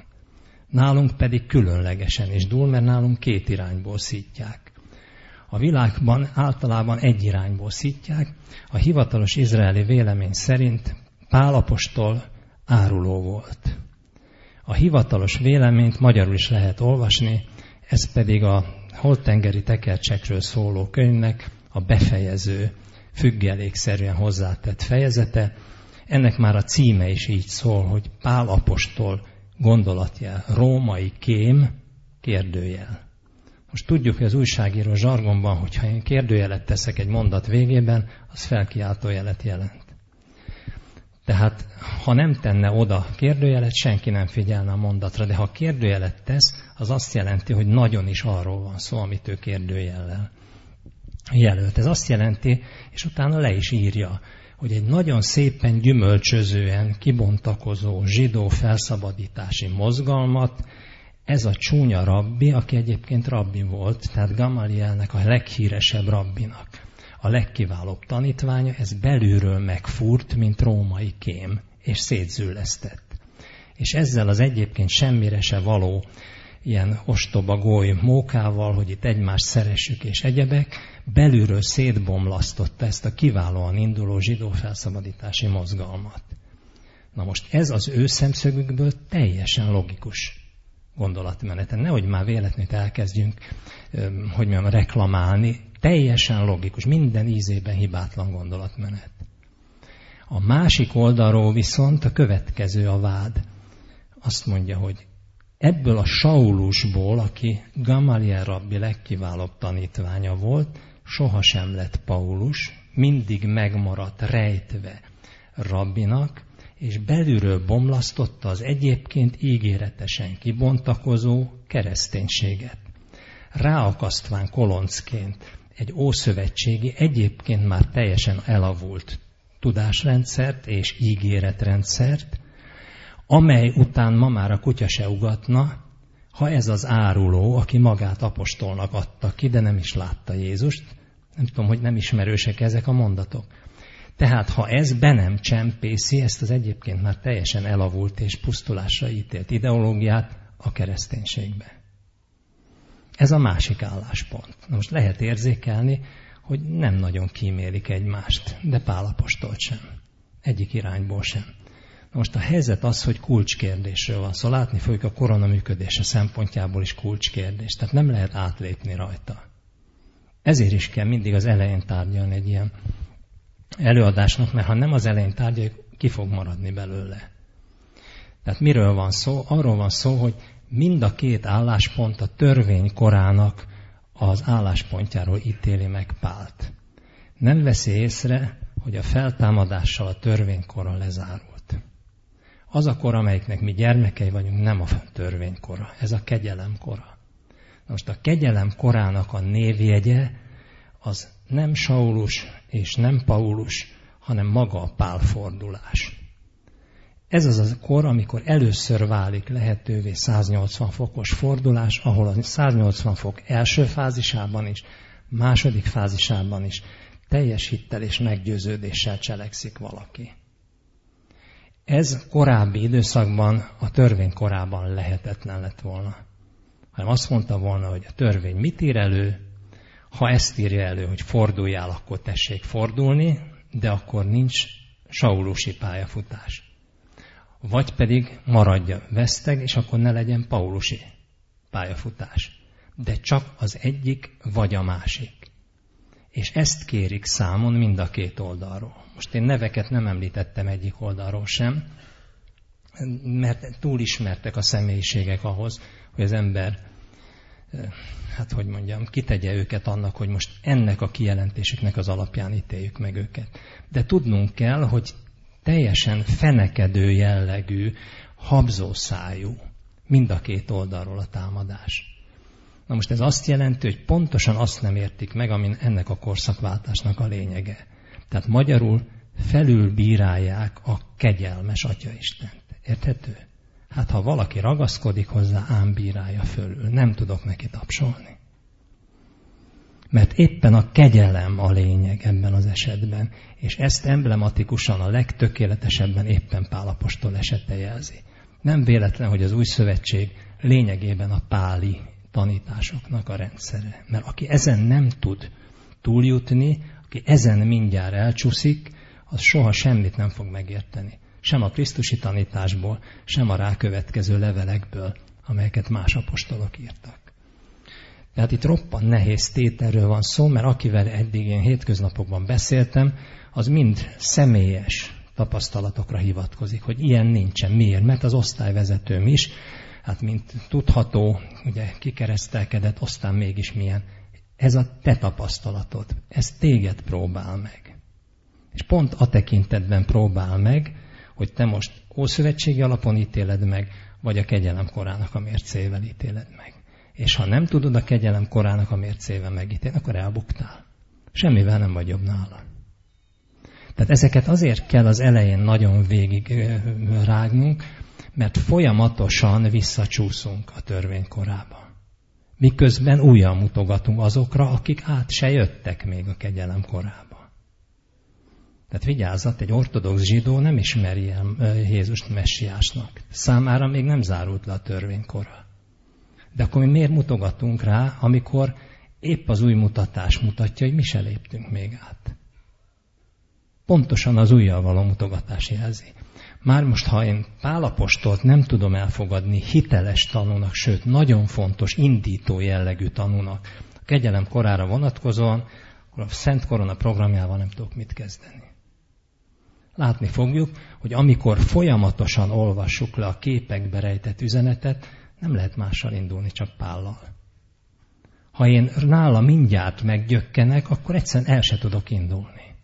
[SPEAKER 1] Nálunk pedig különlegesen is dúl, mert nálunk két irányból szítják. A világban általában egy irányból szítják. A hivatalos izraeli vélemény szerint Pálapostól áruló volt. A hivatalos véleményt magyarul is lehet olvasni, ez pedig a holtengeri tekercsekről szóló könyvnek a befejező, függelékszerűen hozzátett fejezete. Ennek már a címe is így szól, hogy Pál apostol gondolatjel, római kém, kérdőjel. Most tudjuk, hogy az újságíró zsargonban, hogyha én kérdőjelet teszek egy mondat végében, az felkiáltó jelet jelent. Tehát, ha nem tenne oda kérdőjelet, senki nem figyelne a mondatra, de ha kérdőjelet tesz, az azt jelenti, hogy nagyon is arról van szó, amit ő kérdőjellel jelölt. Ez azt jelenti, és utána le is írja, hogy egy nagyon szépen gyümölcsözően kibontakozó zsidó felszabadítási mozgalmat ez a csúnya rabbi, aki egyébként rabbi volt, tehát Gamalielnek a leghíresebb rabbinak, a legkiválóbb tanítványa, ez belülről megfúrt, mint római kém, és szétzüllesztett. És ezzel az egyébként semmire se való ilyen ostoba goly mókával, hogy itt egymást szeressük és egyebek, belülről szétbomlasztotta ezt a kiválóan induló zsidó felszabadítási mozgalmat. Na most ez az ő szemszögükből teljesen logikus gondolatmeneten. Nehogy már véletlenül elkezdjünk, hogy mondjam, reklamálni. Teljesen logikus, minden ízében hibátlan gondolatmenet. A másik oldalról viszont a következő a vád. Azt mondja, hogy ebből a Saulusból, aki Gamaliel rabbi legkiválóbb tanítványa volt, sohasem lett Paulus, mindig megmaradt rejtve rabbinak, és belülről bomlasztotta az egyébként ígéretesen kibontakozó kereszténységet. Ráakasztván koloncként egy ószövetségi, egyébként már teljesen elavult tudásrendszert és ígéretrendszert, amely után ma már a kutya se ugatna, ha ez az áruló, aki magát apostolnak adta ki, de nem is látta Jézust, nem tudom, hogy nem ismerősek ezek a mondatok. Tehát ha ez be nem csempészi ezt az egyébként már teljesen elavult és pusztulásra ítélt ideológiát a kereszténységbe. Ez a másik álláspont. Na most lehet érzékelni, hogy nem nagyon kímélik egymást, de Pálapostolt sem. Egyik irányból sem. Na most a helyzet az, hogy kulcskérdésről van szó. Szóval látni fogjuk a korona működése szempontjából is kulcskérdés. Tehát nem lehet átlépni rajta. Ezért is kell mindig az elején tárgyalni egy ilyen előadásnak, mert ha nem az elején tárgyaljuk, ki fog maradni belőle. Tehát miről van szó? Arról van szó, hogy mind a két álláspont a törvény korának az álláspontjáról ítéli meg Pált. Nem veszi észre, hogy a feltámadással a törvénykora lezárult. Az a kor, amelyiknek mi gyermekei vagyunk, nem a törvénykora, ez a kegyelemkora. Most a kegyelem korának a névjegye az nem Saulus és nem Paulus, hanem maga a pálfordulás. Ez az a kor, amikor először válik lehetővé 180 fokos fordulás, ahol a 180 fok első fázisában is, második fázisában is teljes hittel és meggyőződéssel cselekszik valaki. Ez korábbi időszakban, a törvény korában lehetetlen lett volna. Hanem azt mondta volna, hogy a törvény mit ír elő, ha ezt írja elő, hogy forduljál, akkor tessék fordulni, de akkor nincs saulusi pályafutás. Vagy pedig maradja veszteg, és akkor ne legyen paulusi pályafutás. De csak az egyik, vagy a másik. És ezt kérik számon mind a két oldalról. Most én neveket nem említettem egyik oldalról sem, mert túl ismertek a személyiségek ahhoz, hogy az ember, hát hogy mondjam, kitegye őket annak, hogy most ennek a kijelentésüknek az alapján ítéljük meg őket. De tudnunk kell, hogy teljesen fenekedő jellegű, habzószájú mind a két oldalról a támadás. Na most ez azt jelenti, hogy pontosan azt nem értik meg, amin ennek a korszakváltásnak a lényege. Tehát magyarul felülbírálják a kegyelmes Atyaistent. Érthető? Hát ha valaki ragaszkodik hozzá, ám bírálja fölül. Nem tudok neki tapsolni. Mert éppen a kegyelem a lényeg ebben az esetben, és ezt emblematikusan a legtökéletesebben éppen Pálapostól esete jelzi. Nem véletlen, hogy az új szövetség lényegében a páli tanításoknak a rendszere. Mert aki ezen nem tud túljutni, aki ezen mindjárt elcsúszik, az soha semmit nem fog megérteni. Sem a Krisztusi tanításból, sem a rákövetkező levelekből, amelyeket más apostolok írtak. Tehát itt roppan nehéz tételről van szó, mert akivel eddig én hétköznapokban beszéltem, az mind személyes tapasztalatokra hivatkozik, hogy ilyen nincsen. Miért? Mert az osztályvezetőm is, hát mint tudható, ugye kikeresztelkedett, aztán mégis milyen. Ez a te tapasztalatod, ez téged próbál meg. És pont a tekintetben próbál meg, hogy te most ószövetségi alapon ítéled meg, vagy a kegyelem korának a mércével ítéled meg. És ha nem tudod a kegyelem korának a mércével megítélni, akkor elbuktál. Semmivel nem vagy jobb nála. Tehát ezeket azért kell az elején nagyon végig rágnunk, mert folyamatosan visszacsúszunk a törvény korába. Miközben újra mutogatunk azokra, akik át se jöttek még a kegyelem korába. Tehát vigyázzat, egy ortodox zsidó nem ismeri el Jézust messiásnak. Számára még nem zárult le a törvénykora. De akkor mi miért mutogatunk rá, amikor épp az új mutatás mutatja, hogy mi se léptünk még át. Pontosan az újjal való mutogatás jelzi. Már most, ha én Pálapostolt nem tudom elfogadni hiteles tanúnak, sőt, nagyon fontos, indító jellegű tanúnak, a kegyelem korára vonatkozóan, akkor a Szent Korona programjával nem tudok mit kezdeni. Látni fogjuk, hogy amikor folyamatosan olvassuk le a képekbe rejtett üzenetet, nem lehet mással indulni, csak Pállal. Ha én nála mindjárt meggyökkenek, akkor egyszerűen el se tudok indulni.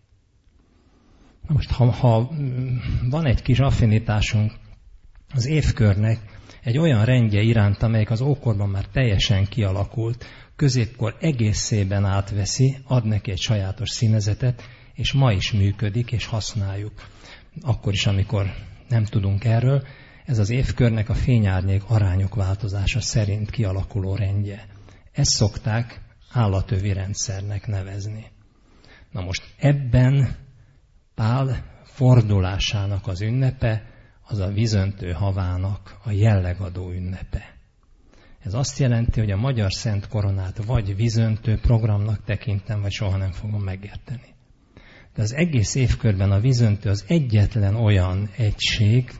[SPEAKER 1] Na most, ha, ha van egy kis affinitásunk az évkörnek egy olyan rendje iránt, amelyik az ókorban már teljesen kialakult, középkor egészében átveszi, ad neki egy sajátos színezetet, és ma is működik, és használjuk. Akkor is, amikor nem tudunk erről, ez az évkörnek a fényárnyék arányok változása szerint kialakuló rendje. Ezt szokták állatövi rendszernek nevezni. Na most ebben Pál fordulásának az ünnepe az a vizöntő havának a jellegadó ünnepe. Ez azt jelenti, hogy a magyar szent koronát vagy vizöntő programnak tekintem, vagy soha nem fogom megérteni. De az egész évkörben a vizöntő az egyetlen olyan egység,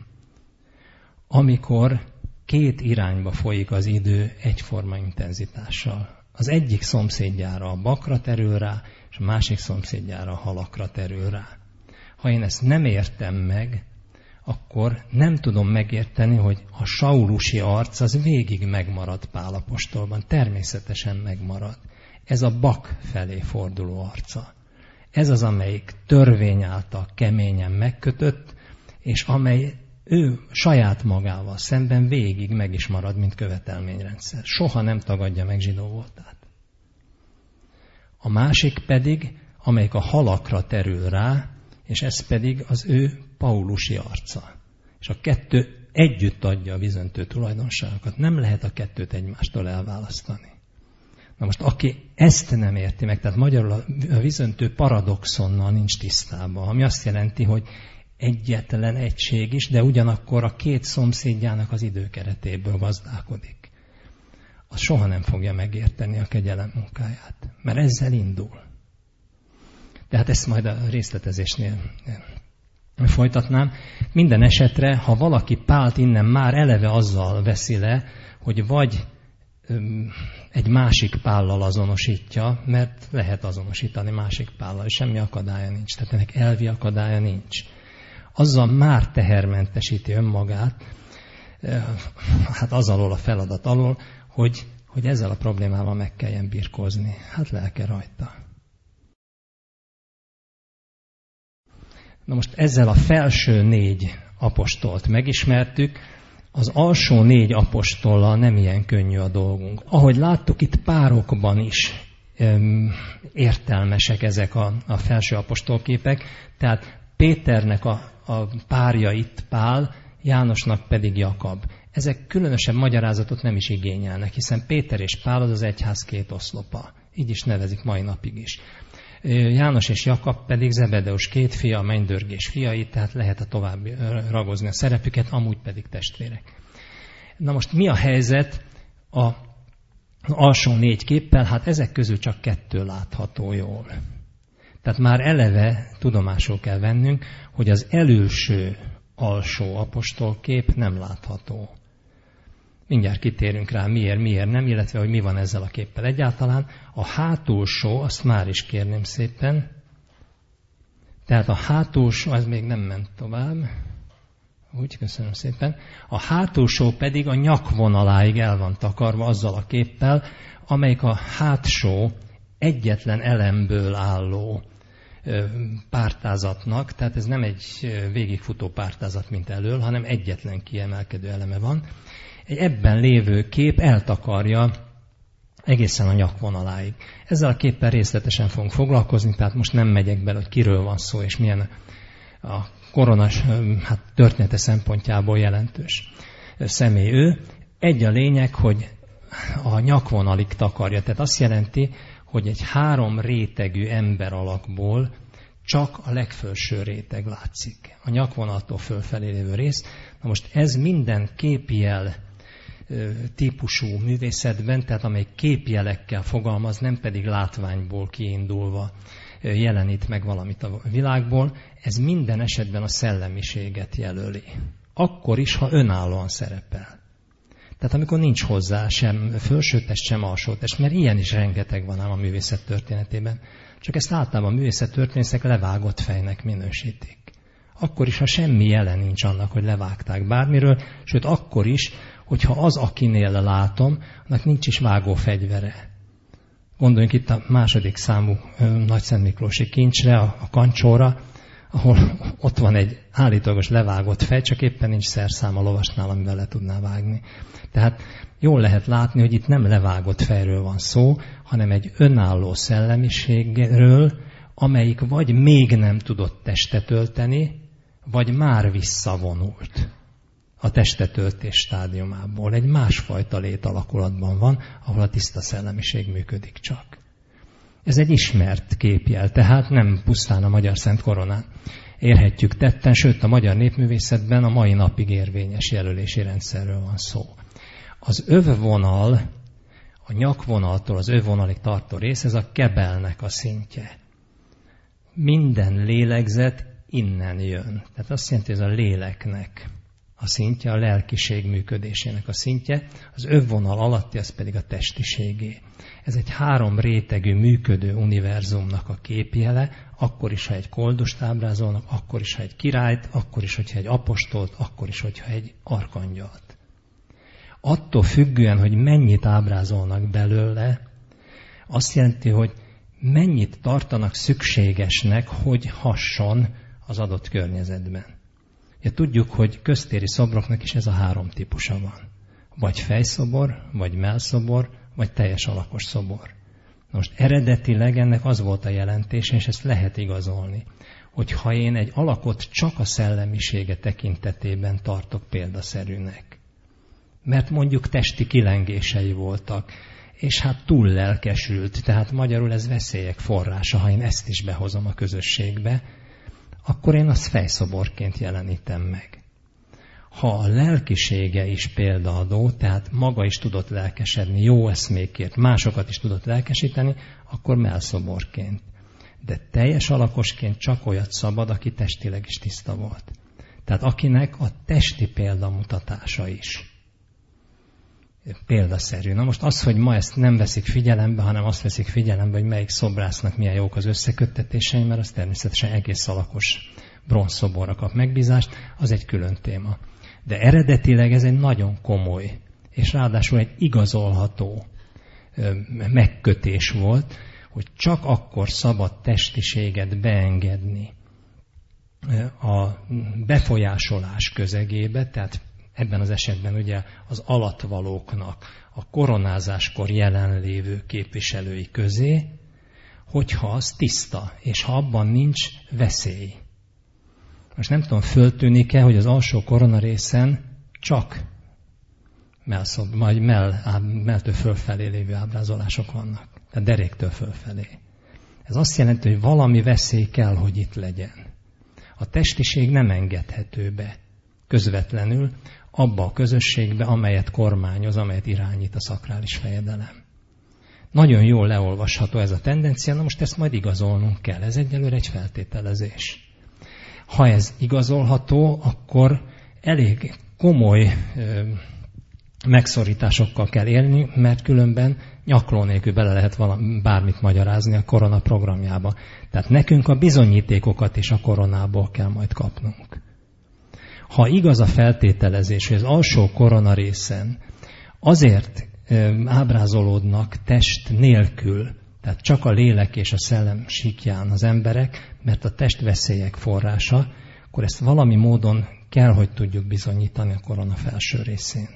[SPEAKER 1] amikor két irányba folyik az idő egyforma intenzitással. Az egyik szomszédjára a bakra terül rá, és a másik szomszédjára a halakra terül rá. Ha én ezt nem értem meg, akkor nem tudom megérteni, hogy a saulusi arc az végig megmarad Pálapostolban. Természetesen megmarad. Ez a bak felé forduló arca. Ez az, amelyik törvény által keményen megkötött, és amely ő saját magával szemben végig meg is marad, mint követelményrendszer. Soha nem tagadja meg zsidó voltát. A másik pedig, amelyik a halakra terül rá, és ez pedig az ő Paulusi arca. És a kettő együtt adja a vizöntő tulajdonságokat. Nem lehet a kettőt egymástól elválasztani. Na most aki ezt nem érti meg, tehát magyarul a vizöntő paradoxonnal nincs tisztában, ami azt jelenti, hogy egyetlen egység is, de ugyanakkor a két szomszédjának az időkeretéből gazdálkodik. Az soha nem fogja megérteni a kegyelem munkáját, mert ezzel indul. De hát ezt majd a részletezésnél folytatnám. Minden esetre, ha valaki pált innen már eleve azzal veszi le, hogy vagy egy másik pállal azonosítja, mert lehet azonosítani másik pállal, és semmi akadálya nincs. Tehát ennek elvi akadálya nincs. Azzal már tehermentesíti önmagát, hát az alól a feladat alól, hogy, hogy ezzel a problémával meg kelljen birkózni. Hát lelke rajta. Na most ezzel a felső négy apostolt megismertük, az alsó négy apostollal nem ilyen könnyű a dolgunk. Ahogy láttuk, itt párokban is öm, értelmesek ezek a, a felső apostolképek, tehát Péternek a, a párja itt Pál, Jánosnak pedig Jakab. Ezek különösebb magyarázatot nem is igényelnek, hiszen Péter és Pál az az egyház két oszlopa. Így is nevezik mai napig is. János és Jakab pedig Zebedeus két fia, a mennydörgés fiai, tehát lehet a tovább ragozni a szerepüket, amúgy pedig testvérek. Na most mi a helyzet a alsó négy képpel? Hát ezek közül csak kettő látható jól. Tehát már eleve tudomásul kell vennünk, hogy az előső alsó apostolkép nem látható. Mindjárt kitérünk rá, miért, miért nem, illetve hogy mi van ezzel a képpel egyáltalán. A hátulsó, azt már is kérném szépen. Tehát a hátulsó, az még nem ment tovább. Úgy, köszönöm szépen. A hátulsó pedig a nyakvonaláig el van takarva azzal a képpel, amelyik a hátsó egyetlen elemből álló pártázatnak, tehát ez nem egy végigfutó pártázat, mint elől, hanem egyetlen kiemelkedő eleme van. Egy ebben lévő kép eltakarja egészen a nyakvonaláig. Ezzel a képpel részletesen fogunk foglalkozni, tehát most nem megyek bele, hogy kiről van szó, és milyen a koronas hát, története szempontjából jelentős személy ő. Egy a lényeg, hogy a nyakvonalig takarja. Tehát azt jelenti, hogy egy három rétegű ember alakból csak a legfelső réteg látszik. A nyakvonattól fölfelé lévő rész. Na most ez minden képjel típusú művészetben, tehát amely képjelekkel fogalmaz, nem pedig látványból kiindulva jelenít meg valamit a világból, ez minden esetben a szellemiséget jelöli. Akkor is, ha önállóan szerepel. Tehát amikor nincs hozzá sem felsőtest, sem alsótest, mert ilyen is rengeteg van ám a művészet történetében. Csak ezt általában a művészet történészek levágott fejnek minősítik. Akkor is, ha semmi jelen nincs annak, hogy levágták bármiről, sőt akkor is, hogyha az, akinél látom, annak nincs is vágó fegyvere. Gondoljunk itt a második számú Nagyszent Miklósi kincsre, a, a kancsóra, ahol ott van egy állítólagos levágott fej, csak éppen nincs szerszám a lovasnál, amivel le tudná vágni. Tehát jól lehet látni, hogy itt nem levágott fejről van szó, hanem egy önálló szellemiségről, amelyik vagy még nem tudott testet ölteni, vagy már visszavonult a testetöltés stádiumából. Egy másfajta létalakulatban van, ahol a tiszta szellemiség működik csak. Ez egy ismert képjel, tehát nem pusztán a Magyar Szent Koronán érhetjük tetten, sőt a magyar népművészetben a mai napig érvényes jelölési rendszerről van szó. Az övvonal, a nyakvonaltól az övvonalig tartó rész, ez a kebelnek a szintje. Minden lélegzet innen jön. Tehát azt jelenti, ez a léleknek a szintje, a lelkiség működésének a szintje, az övvonal alatti, az pedig a testiségé. Ez egy három rétegű működő univerzumnak a képjele, akkor is, ha egy koldust ábrázolnak, akkor is, ha egy királyt, akkor is, hogyha egy apostolt, akkor is, hogyha egy arkangyalt. Attól függően, hogy mennyit ábrázolnak belőle, azt jelenti, hogy mennyit tartanak szükségesnek, hogy hasson az adott környezetben. Ja, tudjuk, hogy köztéri szobroknak is ez a három típusa van. Vagy fejszobor, vagy melszobor, vagy teljes alakos szobor. Most eredetileg ennek az volt a jelentése, és ezt lehet igazolni, hogy ha én egy alakot csak a szellemisége tekintetében tartok példaszerűnek, mert mondjuk testi kilengései voltak, és hát túl lelkesült, tehát magyarul ez veszélyek forrása, ha én ezt is behozom a közösségbe, akkor én azt fejszoborként jelenítem meg. Ha a lelkisége is példaadó, tehát maga is tudott lelkesedni, jó eszmékért, másokat is tudott lelkesíteni, akkor melszoborként. De teljes alakosként csak olyat szabad, aki testileg is tiszta volt. Tehát akinek a testi példamutatása is példaszerű. Na most az, hogy ma ezt nem veszik figyelembe, hanem azt veszik figyelembe, hogy melyik szobrásznak milyen jók az összeköttetései, mert az természetesen egész alakos bronzszoborra kap megbízást, az egy külön téma. De eredetileg ez egy nagyon komoly, és ráadásul egy igazolható megkötés volt, hogy csak akkor szabad testiséget beengedni a befolyásolás közegébe, tehát ebben az esetben ugye az alatvalóknak, a koronázáskor jelenlévő képviselői közé, hogyha az tiszta, és ha abban nincs veszély. Most nem tudom, föltűnik-e, hogy az alsó korona részen csak melszob, vagy mell, melltől fölfelé lévő ábrázolások vannak. Tehát deréktől fölfelé. Ez azt jelenti, hogy valami veszély kell, hogy itt legyen. A testiség nem engedhető be közvetlenül abba a közösségbe, amelyet kormányoz, amelyet irányít a szakrális fejedelem. Nagyon jól leolvasható ez a tendencia, na most ezt majd igazolnunk kell. Ez egyelőre egy feltételezés. Ha ez igazolható, akkor elég komoly megszorításokkal kell élni, mert különben nyakló nélkül bele lehet valami, bármit magyarázni a korona programjába. Tehát nekünk a bizonyítékokat is a koronából kell majd kapnunk. Ha igaz a feltételezés, hogy az alsó korona részen azért ábrázolódnak test nélkül, tehát csak a lélek és a szellem síkján az emberek, mert a test veszélyek forrása, akkor ezt valami módon kell, hogy tudjuk bizonyítani a korona felső részén.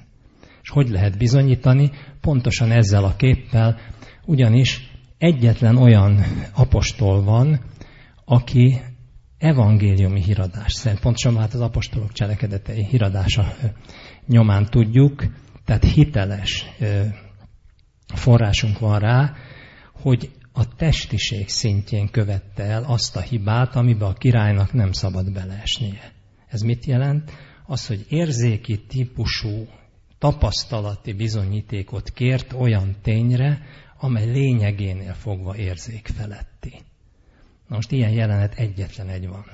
[SPEAKER 1] És hogy lehet bizonyítani? Pontosan ezzel a képpel, ugyanis egyetlen olyan apostol van, aki evangéliumi híradás szerint, pontosan hát az apostolok cselekedetei híradása nyomán tudjuk, tehát hiteles forrásunk van rá, hogy a testiség szintjén követte el azt a hibát, amiben a királynak nem szabad beleesnie. Ez mit jelent? Az, hogy érzéki típusú tapasztalati bizonyítékot kért olyan tényre, amely lényegénél fogva érzék feletti. Na most ilyen jelenet egyetlen egy van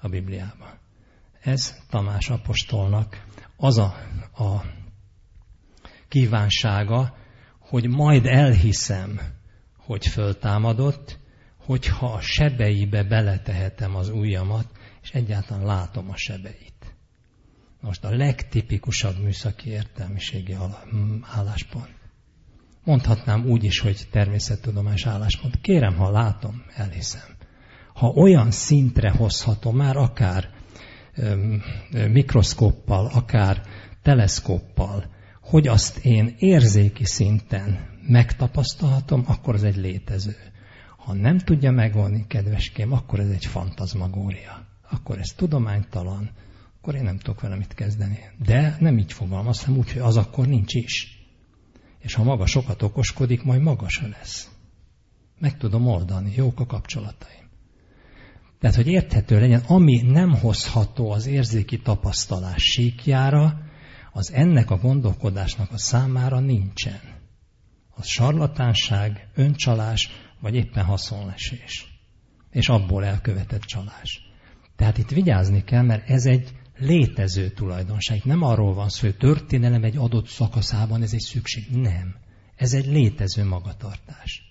[SPEAKER 1] a Bibliában. Ez Tamás apostolnak az a, a kívánsága, hogy majd elhiszem, hogy föltámadott, hogyha a sebeibe beletehetem az ujjamat, és egyáltalán látom a sebeit. Most a legtipikusabb műszaki értelmiségi álláspont. Mondhatnám úgy is, hogy természettudományos álláspont. Kérem, ha látom, elhiszem. Ha olyan szintre hozhatom, már akár mikroszkoppal, akár teleszkoppal, hogy azt én érzéki szinten megtapasztalhatom, akkor ez egy létező. Ha nem tudja megvonni, kedveském, akkor ez egy fantazmagória. Akkor ez tudománytalan, akkor én nem tudok vele mit kezdeni. De nem így fogalmaztam, úgy, hogy az akkor nincs is. És ha maga sokat okoskodik, majd maga lesz. Meg tudom oldani, jók a kapcsolataim. Tehát, hogy érthető legyen, ami nem hozható az érzéki tapasztalás síkjára, az ennek a gondolkodásnak a számára nincsen. Az sarlatánság, öncsalás, vagy éppen haszonlesés. És abból elkövetett csalás. Tehát itt vigyázni kell, mert ez egy létező tulajdonság. Nem arról van szó, hogy történelem egy adott szakaszában ez egy szükség. Nem. Ez egy létező magatartás.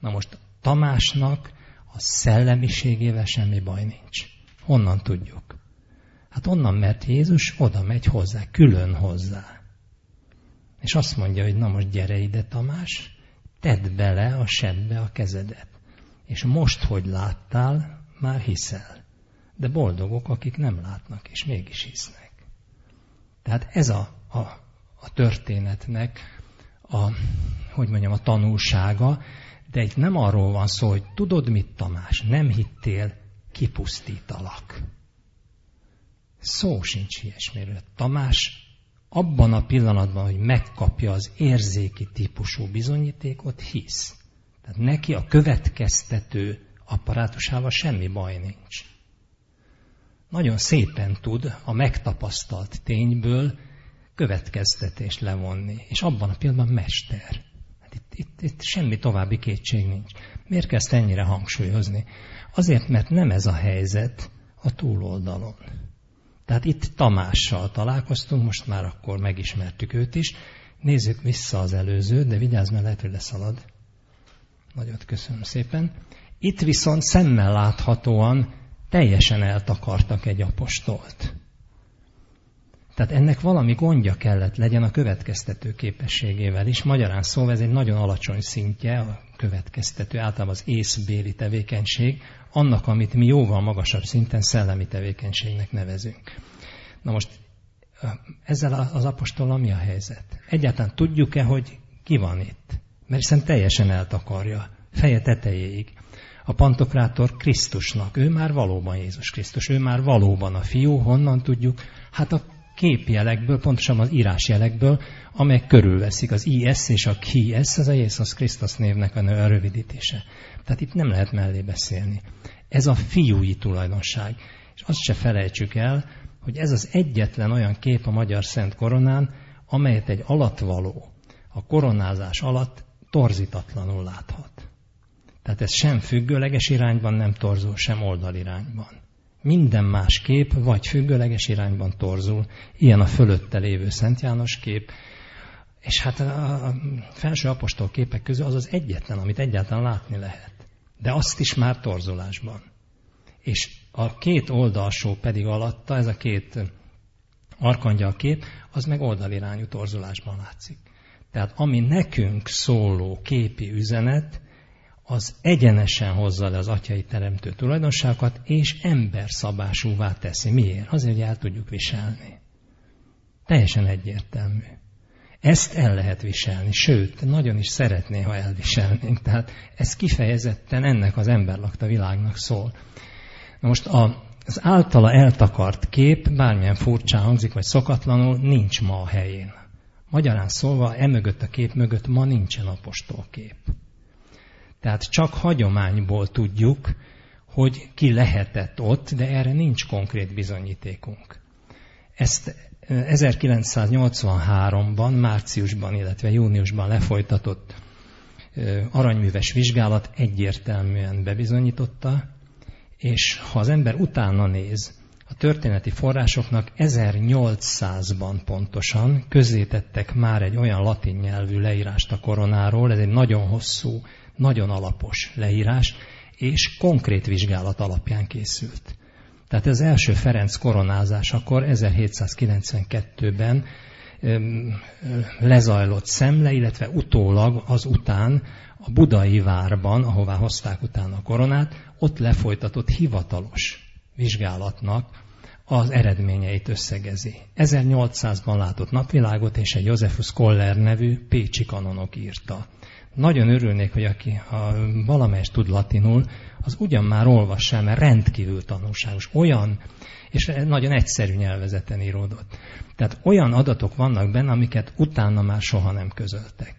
[SPEAKER 1] Na most Tamásnak a szellemiségével semmi baj nincs. Honnan tudjuk? Hát onnan, mert Jézus oda megy hozzá, külön hozzá. És azt mondja, hogy na most gyere ide, Tamás, tedd bele a sebbe a kezedet. És most, hogy láttál, már hiszel. De boldogok, akik nem látnak, és mégis hisznek. Tehát ez a, a, a történetnek a, hogy mondjam, a tanulsága, de itt nem arról van szó, hogy tudod mit, Tamás, nem hittél, kipusztítalak. Szó sincs ilyesmiről. Tamás abban a pillanatban, hogy megkapja az érzéki típusú bizonyítékot, hisz. Tehát neki a következtető apparátusával semmi baj nincs nagyon szépen tud a megtapasztalt tényből következtetést levonni, és abban a pillanatban mester. Itt, itt, itt semmi további kétség nincs. Miért kezd ennyire hangsúlyozni? Azért, mert nem ez a helyzet a túloldalon. Tehát itt Tamással találkoztunk, most már akkor megismertük őt is. Nézzük vissza az előzőt, de vigyázz, mert lehet, hogy leszalad. Nagyot köszönöm szépen. Itt viszont szemmel láthatóan teljesen eltakartak egy apostolt. Tehát ennek valami gondja kellett legyen a következtető képességével is. Magyarán szóval ez egy nagyon alacsony szintje, a következtető, általában az észbéli tevékenység, annak, amit mi jóval magasabb szinten szellemi tevékenységnek nevezünk. Na most ezzel az apostollal mi a helyzet? Egyáltalán tudjuk-e, hogy ki van itt? Mert hiszen teljesen eltakarja, feje tetejéig. A pantokrátor Krisztusnak, ő már valóban Jézus Krisztus, ő már valóban a fiú, honnan tudjuk? Hát a képjelekből, pontosabban az írásjelekből, amelyek körülveszik az IS és a KIS, ez a Jézus Krisztus névnek a rövidítése. Tehát itt nem lehet mellé beszélni. Ez a fiúi tulajdonság. És azt se felejtsük el, hogy ez az egyetlen olyan kép a magyar Szent Koronán, amelyet egy alatvaló a koronázás alatt torzítatlanul láthat. Tehát ez sem függőleges irányban nem torzul, sem oldalirányban. Minden más kép vagy függőleges irányban torzul. Ilyen a fölötte lévő Szent János kép. És hát a felső apostol képek közül az az egyetlen, amit egyáltalán látni lehet. De azt is már torzulásban. És a két oldalsó pedig alatta, ez a két arkangyal kép, az meg oldalirányú torzulásban látszik. Tehát ami nekünk szóló képi üzenet, az egyenesen hozza le az atyai teremtő tulajdonságokat, és emberszabásúvá teszi. Miért? Azért, hogy el tudjuk viselni. Teljesen egyértelmű. Ezt el lehet viselni, sőt, nagyon is szeretné, ha elviselnénk. Tehát ez kifejezetten ennek az emberlakta világnak szól. Na most a, az általa eltakart kép, bármilyen furcsán hangzik, vagy szokatlanul, nincs ma a helyén. Magyarán szólva, emögött a kép mögött ma nincsen apostolkép. Tehát csak hagyományból tudjuk, hogy ki lehetett ott, de erre nincs konkrét bizonyítékunk. Ezt 1983-ban, márciusban, illetve júniusban lefolytatott aranyműves vizsgálat egyértelműen bebizonyította, és ha az ember utána néz, a történeti forrásoknak 1800-ban pontosan közzétettek már egy olyan latin nyelvű leírást a koronáról, ez egy nagyon hosszú, nagyon alapos leírás, és konkrét vizsgálat alapján készült. Tehát az első Ferenc koronázásakor 1792-ben lezajlott szemle, illetve utólag az után a budai várban, ahová hozták utána a koronát, ott lefolytatott hivatalos vizsgálatnak az eredményeit összegezi. 1800-ban látott napvilágot, és egy Josephus Koller nevű pécsi kanonok írta. Nagyon örülnék, hogy aki ha valamelyest tud latinul, az ugyan már olvassa, mert rendkívül tanulságos. Olyan, és nagyon egyszerű nyelvezeten íródott. Tehát olyan adatok vannak benne, amiket utána már soha nem közöltek.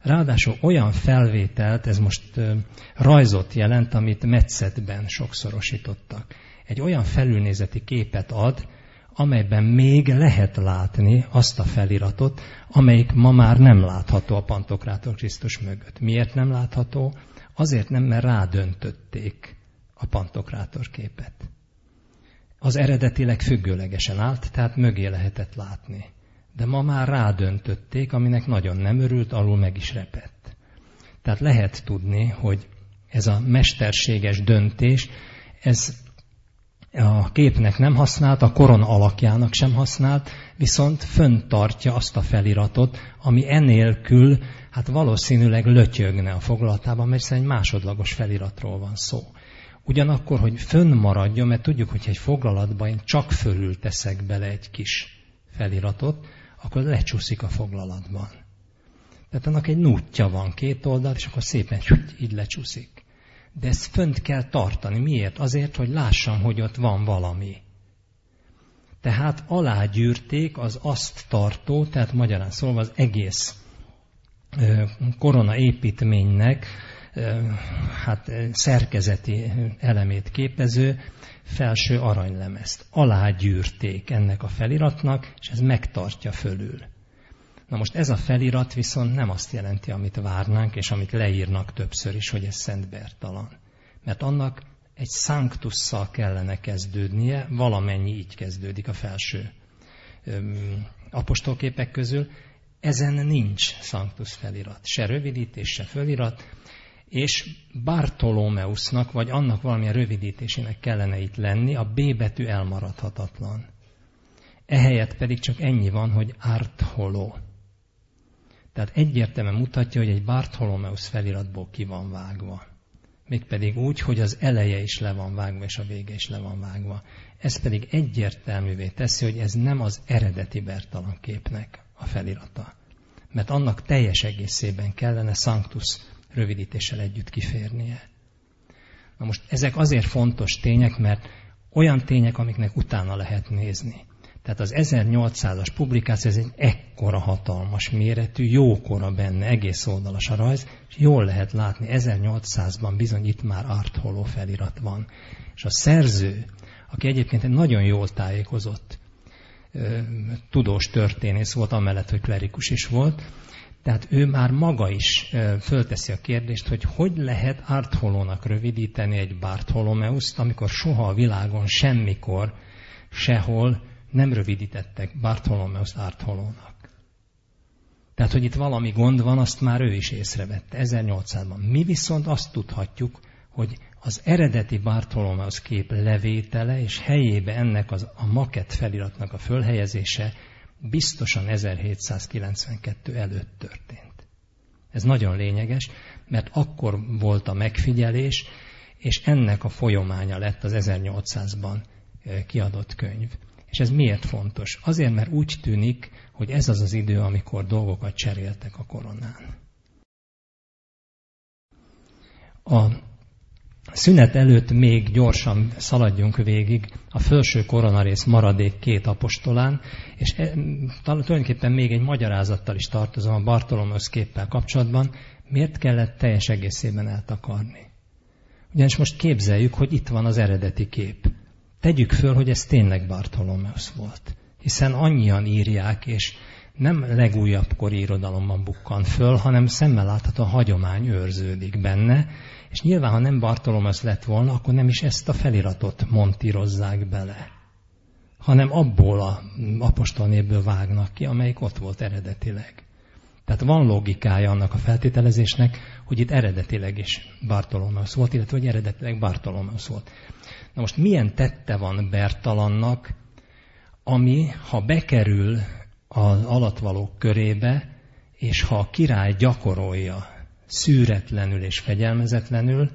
[SPEAKER 1] Ráadásul olyan felvételt, ez most rajzot jelent, amit metszetben sokszorosítottak. Egy olyan felülnézeti képet ad, amelyben még lehet látni azt a feliratot, amelyik ma már nem látható a Pantokrátor Krisztus mögött. Miért nem látható? Azért nem, mert rádöntötték a Pantokrátor képet. Az eredetileg függőlegesen állt, tehát mögé lehetett látni. De ma már rádöntötték, aminek nagyon nem örült, alul meg is repett. Tehát lehet tudni, hogy ez a mesterséges döntés, ez a képnek nem használt, a koron alakjának sem használt, viszont föntartja azt a feliratot, ami enélkül hát valószínűleg lötyögne a foglalatában, mert egy másodlagos feliratról van szó. Ugyanakkor, hogy fönnmaradjon, mert tudjuk, hogy egy foglalatban én csak fölül teszek bele egy kis feliratot, akkor lecsúszik a foglalatban. Tehát annak egy nútja van két oldal, és akkor szépen így lecsúszik. De ezt fönt kell tartani. Miért? Azért, hogy lássam, hogy ott van valami. Tehát alágyűrték az azt tartó, tehát magyarán szólva az egész korona építménynek hát szerkezeti elemét képező felső aranylemezt. Alágyűrték ennek a feliratnak, és ez megtartja fölül. Na most ez a felirat viszont nem azt jelenti, amit várnánk, és amit leírnak többször is, hogy ez Szent Bertalan. Mert annak egy szanktusszal kellene kezdődnie, valamennyi így kezdődik a felső öm, apostolképek közül. Ezen nincs szanktusz felirat, se rövidítés, se felirat, és Bartolomeusnak, vagy annak valamilyen rövidítésének kellene itt lenni, a B betű elmaradhatatlan. Ehelyett pedig csak ennyi van, hogy Artholo. Tehát egyértelműen mutatja, hogy egy Bartholomeus feliratból ki van vágva. Mégpedig úgy, hogy az eleje is le van vágva, és a vége is le van vágva. Ez pedig egyértelművé teszi, hogy ez nem az eredeti Bertalan képnek a felirata. Mert annak teljes egészében kellene Sanctus rövidítéssel együtt kiférnie. Na most ezek azért fontos tények, mert olyan tények, amiknek utána lehet nézni. Tehát az 1800-as publikáció, ez egy ekkora hatalmas méretű, jókora benne, egész oldalas a rajz, és jól lehet látni, 1800-ban bizony itt már Art Hollow felirat van. És a szerző, aki egyébként egy nagyon jól tájékozott tudós történész volt, amellett, hogy klerikus is volt, tehát ő már maga is fölteszi a kérdést, hogy hogy lehet Artholónak rövidíteni egy Bartholomeuszt, amikor soha a világon semmikor, sehol nem rövidítettek Bartholomeus Artholónak. Tehát, hogy itt valami gond van, azt már ő is észrevette 1800-ban. Mi viszont azt tudhatjuk, hogy az eredeti Bartholomeus kép levétele és helyébe ennek az, a makett feliratnak a fölhelyezése biztosan 1792 előtt történt. Ez nagyon lényeges, mert akkor volt a megfigyelés, és ennek a folyamánya lett az 1800-ban kiadott könyv. És ez miért fontos? Azért, mert úgy tűnik, hogy ez az az idő, amikor dolgokat cseréltek a koronán. A szünet előtt még gyorsan szaladjunk végig a felső koronarész maradék két apostolán, és e, tulajdonképpen még egy magyarázattal is tartozom a Bartolomeus képpel kapcsolatban, miért kellett teljes egészében eltakarni. Ugyanis most képzeljük, hogy itt van az eredeti kép. Tegyük föl, hogy ez tényleg Bartolomeus volt. Hiszen annyian írják, és nem legújabb kori irodalomban bukkan föl, hanem szemmel látható hagyomány őrződik benne, és nyilván, ha nem Bartolomeus lett volna, akkor nem is ezt a feliratot montírozzák bele, hanem abból a apostolnéből vágnak ki, amelyik ott volt eredetileg. Tehát van logikája annak a feltételezésnek, hogy itt eredetileg is Bartolomeus volt, illetve hogy eredetileg Bartolomeus volt. Na most milyen tette van Bertalannak, ami, ha bekerül az alatvalók körébe, és ha a király gyakorolja szűretlenül és fegyelmezetlenül,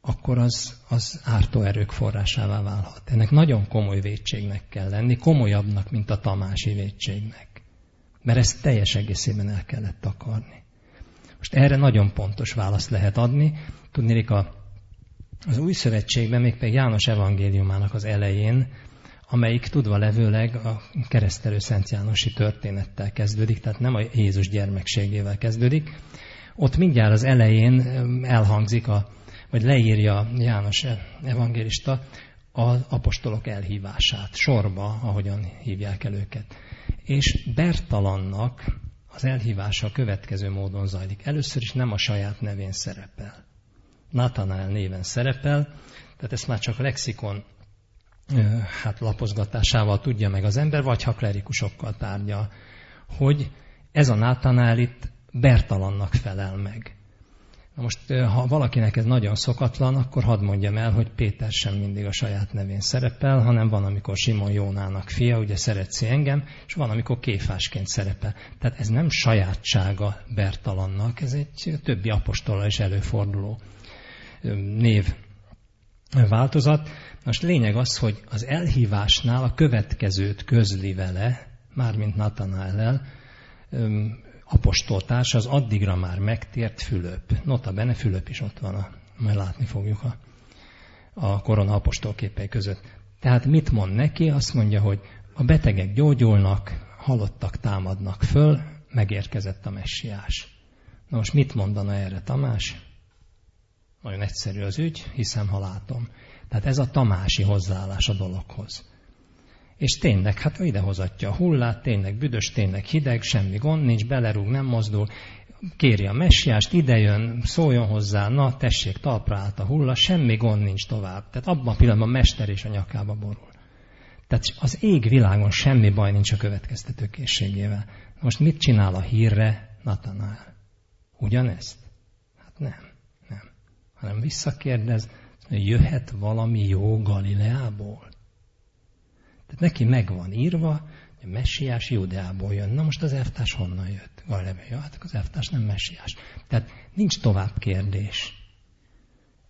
[SPEAKER 1] akkor az, az ártó erők forrásává válhat. Ennek nagyon komoly védségnek kell lenni, komolyabbnak, mint a tamási védségnek. Mert ezt teljes egészében el kellett takarni. Most erre nagyon pontos választ lehet adni. Tudnék, a, az új szövetségben, még pedig János evangéliumának az elején, amelyik tudva levőleg a keresztelő Szent Jánosi történettel kezdődik, tehát nem a Jézus gyermekségével kezdődik, ott mindjárt az elején elhangzik, a, vagy leírja János evangélista az apostolok elhívását, sorba, ahogyan hívják el őket. És Bertalannak az elhívása a következő módon zajlik. Először is nem a saját nevén szerepel. Nathanael néven szerepel, tehát ezt már csak lexikon hát lapozgatásával tudja meg az ember, vagy ha klerikusokkal tárgyal, hogy ez a Nathanael itt Bertalannak felel meg. Na most, ha valakinek ez nagyon szokatlan, akkor hadd mondjam el, hogy Péter sem mindig a saját nevén szerepel, hanem van, amikor Simon Jónának fia, ugye szeretszi engem, és van, amikor kéfásként szerepel. Tehát ez nem sajátsága Bertalannak, ez egy többi apostola is előforduló név változat. Most lényeg az, hogy az elhívásnál a következőt közli vele, mármint Natanael apostoltárs az addigra már megtért Fülöp. Nota bene, Fülöp is ott van, a, majd látni fogjuk a, a korona apostolképei között. Tehát mit mond neki? Azt mondja, hogy a betegek gyógyulnak, halottak támadnak föl, megérkezett a messiás. Na most mit mondana erre Tamás? Nagyon egyszerű az ügy, hiszem, ha látom. Tehát ez a tamási hozzáállás a dologhoz. És tényleg, hát idehozatja a hullát, tényleg büdös, tényleg hideg, semmi gond, nincs, belerúg, nem mozdul, kéri a messiást, idejön, szóljon hozzá, na tessék, talpra állt a hulla, semmi gond nincs tovább. Tehát abban a pillanatban a mester és a nyakába borul. Tehát az ég világon semmi baj nincs a következtető készségével. Most mit csinál a hírre Natanál? Ugyanezt? Nem, nem. Hanem visszakérdez, jöhet valami jó Galileából? Tehát neki megvan írva, hogy a messiás Judeából jön. Na most az elvtárs honnan jött? Galilea. Hát az elvtárs nem messiás. Tehát nincs tovább kérdés.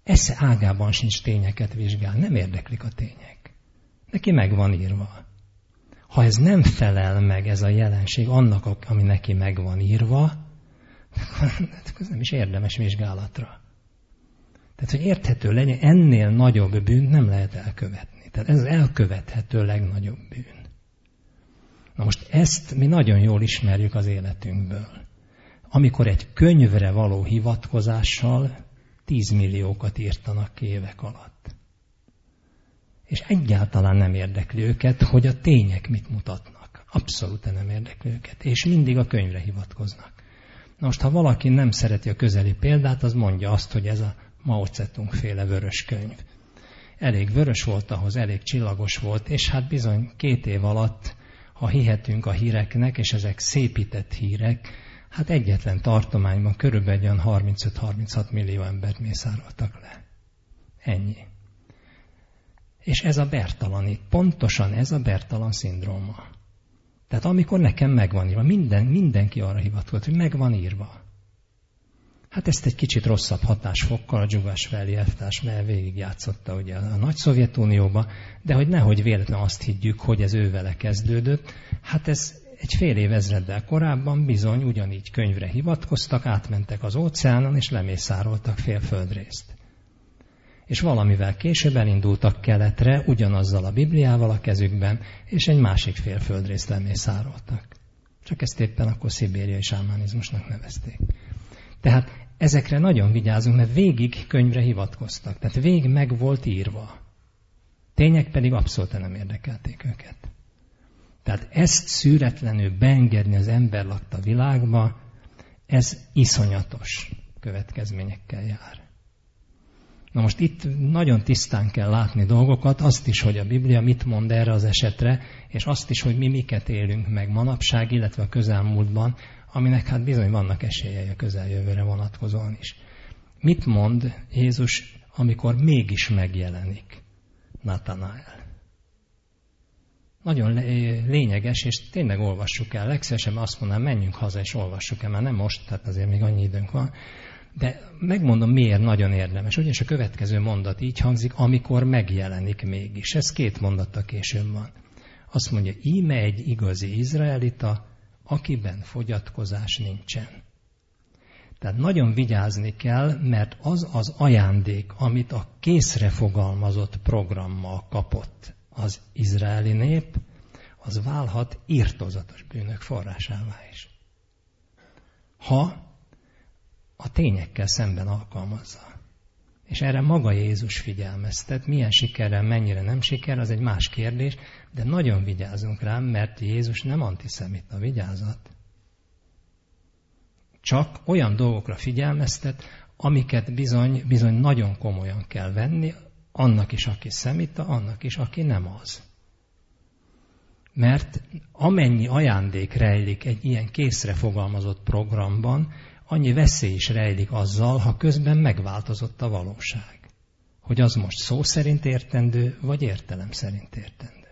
[SPEAKER 1] esze ágában sincs tényeket vizsgál, nem érdeklik a tények. Neki meg van írva. Ha ez nem felel meg ez a jelenség annak, ami neki meg van írva, akkor ez nem is érdemes vizsgálatra. Tehát, hogy érthető legyen, ennél nagyobb bűn nem lehet elkövetni. Tehát ez elkövethető legnagyobb bűn. Na most ezt mi nagyon jól ismerjük az életünkből. Amikor egy könyvre való hivatkozással tízmilliókat írtanak évek alatt. És egyáltalán nem érdekli őket, hogy a tények mit mutatnak. Abszolút nem érdekli őket. És mindig a könyvre hivatkoznak. Na most, ha valaki nem szereti a közeli példát, az mondja azt, hogy ez a Mao Zedong féle vörös könyv. Elég vörös volt ahhoz, elég csillagos volt, és hát bizony két év alatt, ha hihetünk a híreknek, és ezek szépített hírek, hát egyetlen tartományban körülbelül 35-36 millió embert mészároltak le. Ennyi. És ez a Bertalani, pontosan ez a Bertalan szindróma. Tehát amikor nekem megvan írva, minden, mindenki arra hivatkozott, hogy megvan írva. Hát ezt egy kicsit rosszabb hatásfokkal a Dzsugásveli elvtárs, végigjátszotta ugye a nagy Szovjetunióba, de hogy nehogy véletlenül azt higgyük, hogy ez ővele kezdődött, hát ez egy fél évezreddel korábban bizony ugyanígy könyvre hivatkoztak, átmentek az óceánon, és lemészároltak fél földrészt. És valamivel később elindultak keletre, ugyanazzal a Bibliával a kezükben, és egy másik fél földrészt lemészároltak. Csak ezt éppen akkor szibériai sámánizmusnak nevezték. Tehát ezekre nagyon vigyázunk, mert végig könyvre hivatkoztak. Tehát végig meg volt írva. Tények pedig abszolút nem érdekelték őket. Tehát ezt szűretlenül beengedni az ember lakta világba, ez iszonyatos következményekkel jár. Na most itt nagyon tisztán kell látni dolgokat, azt is, hogy a Biblia mit mond erre az esetre, és azt is, hogy mi miket élünk meg manapság, illetve a közelmúltban, aminek hát bizony vannak esélyei a közeljövőre vonatkozóan is. Mit mond Jézus, amikor mégis megjelenik Natanael? Nagyon lényeges, és tényleg olvassuk el. Legszívesebben azt mondanám, menjünk haza és olvassuk el, mert nem most, tehát azért még annyi időnk van. De megmondom, miért nagyon érdemes. Ugyanis a következő mondat így hangzik, amikor megjelenik mégis. Ez két mondatta később van. Azt mondja, íme egy igazi izraelita, akiben fogyatkozás nincsen. Tehát nagyon vigyázni kell, mert az az ajándék, amit a készre fogalmazott programmal kapott az izraeli nép, az válhat írtozatos bűnök forrásává is. Ha a tényekkel szemben alkalmazza. És erre maga Jézus figyelmeztet, milyen sikerrel, mennyire nem siker, az egy más kérdés, de nagyon vigyázunk rám, mert Jézus nem antiszemita, vigyázat. Csak olyan dolgokra figyelmeztet, amiket bizony, bizony nagyon komolyan kell venni, annak is, aki szemita, annak is, aki nem az. Mert amennyi ajándék rejlik egy ilyen készre fogalmazott programban, annyi veszély is rejlik azzal, ha közben megváltozott a valóság. Hogy az most szó szerint értendő, vagy értelem szerint értendő.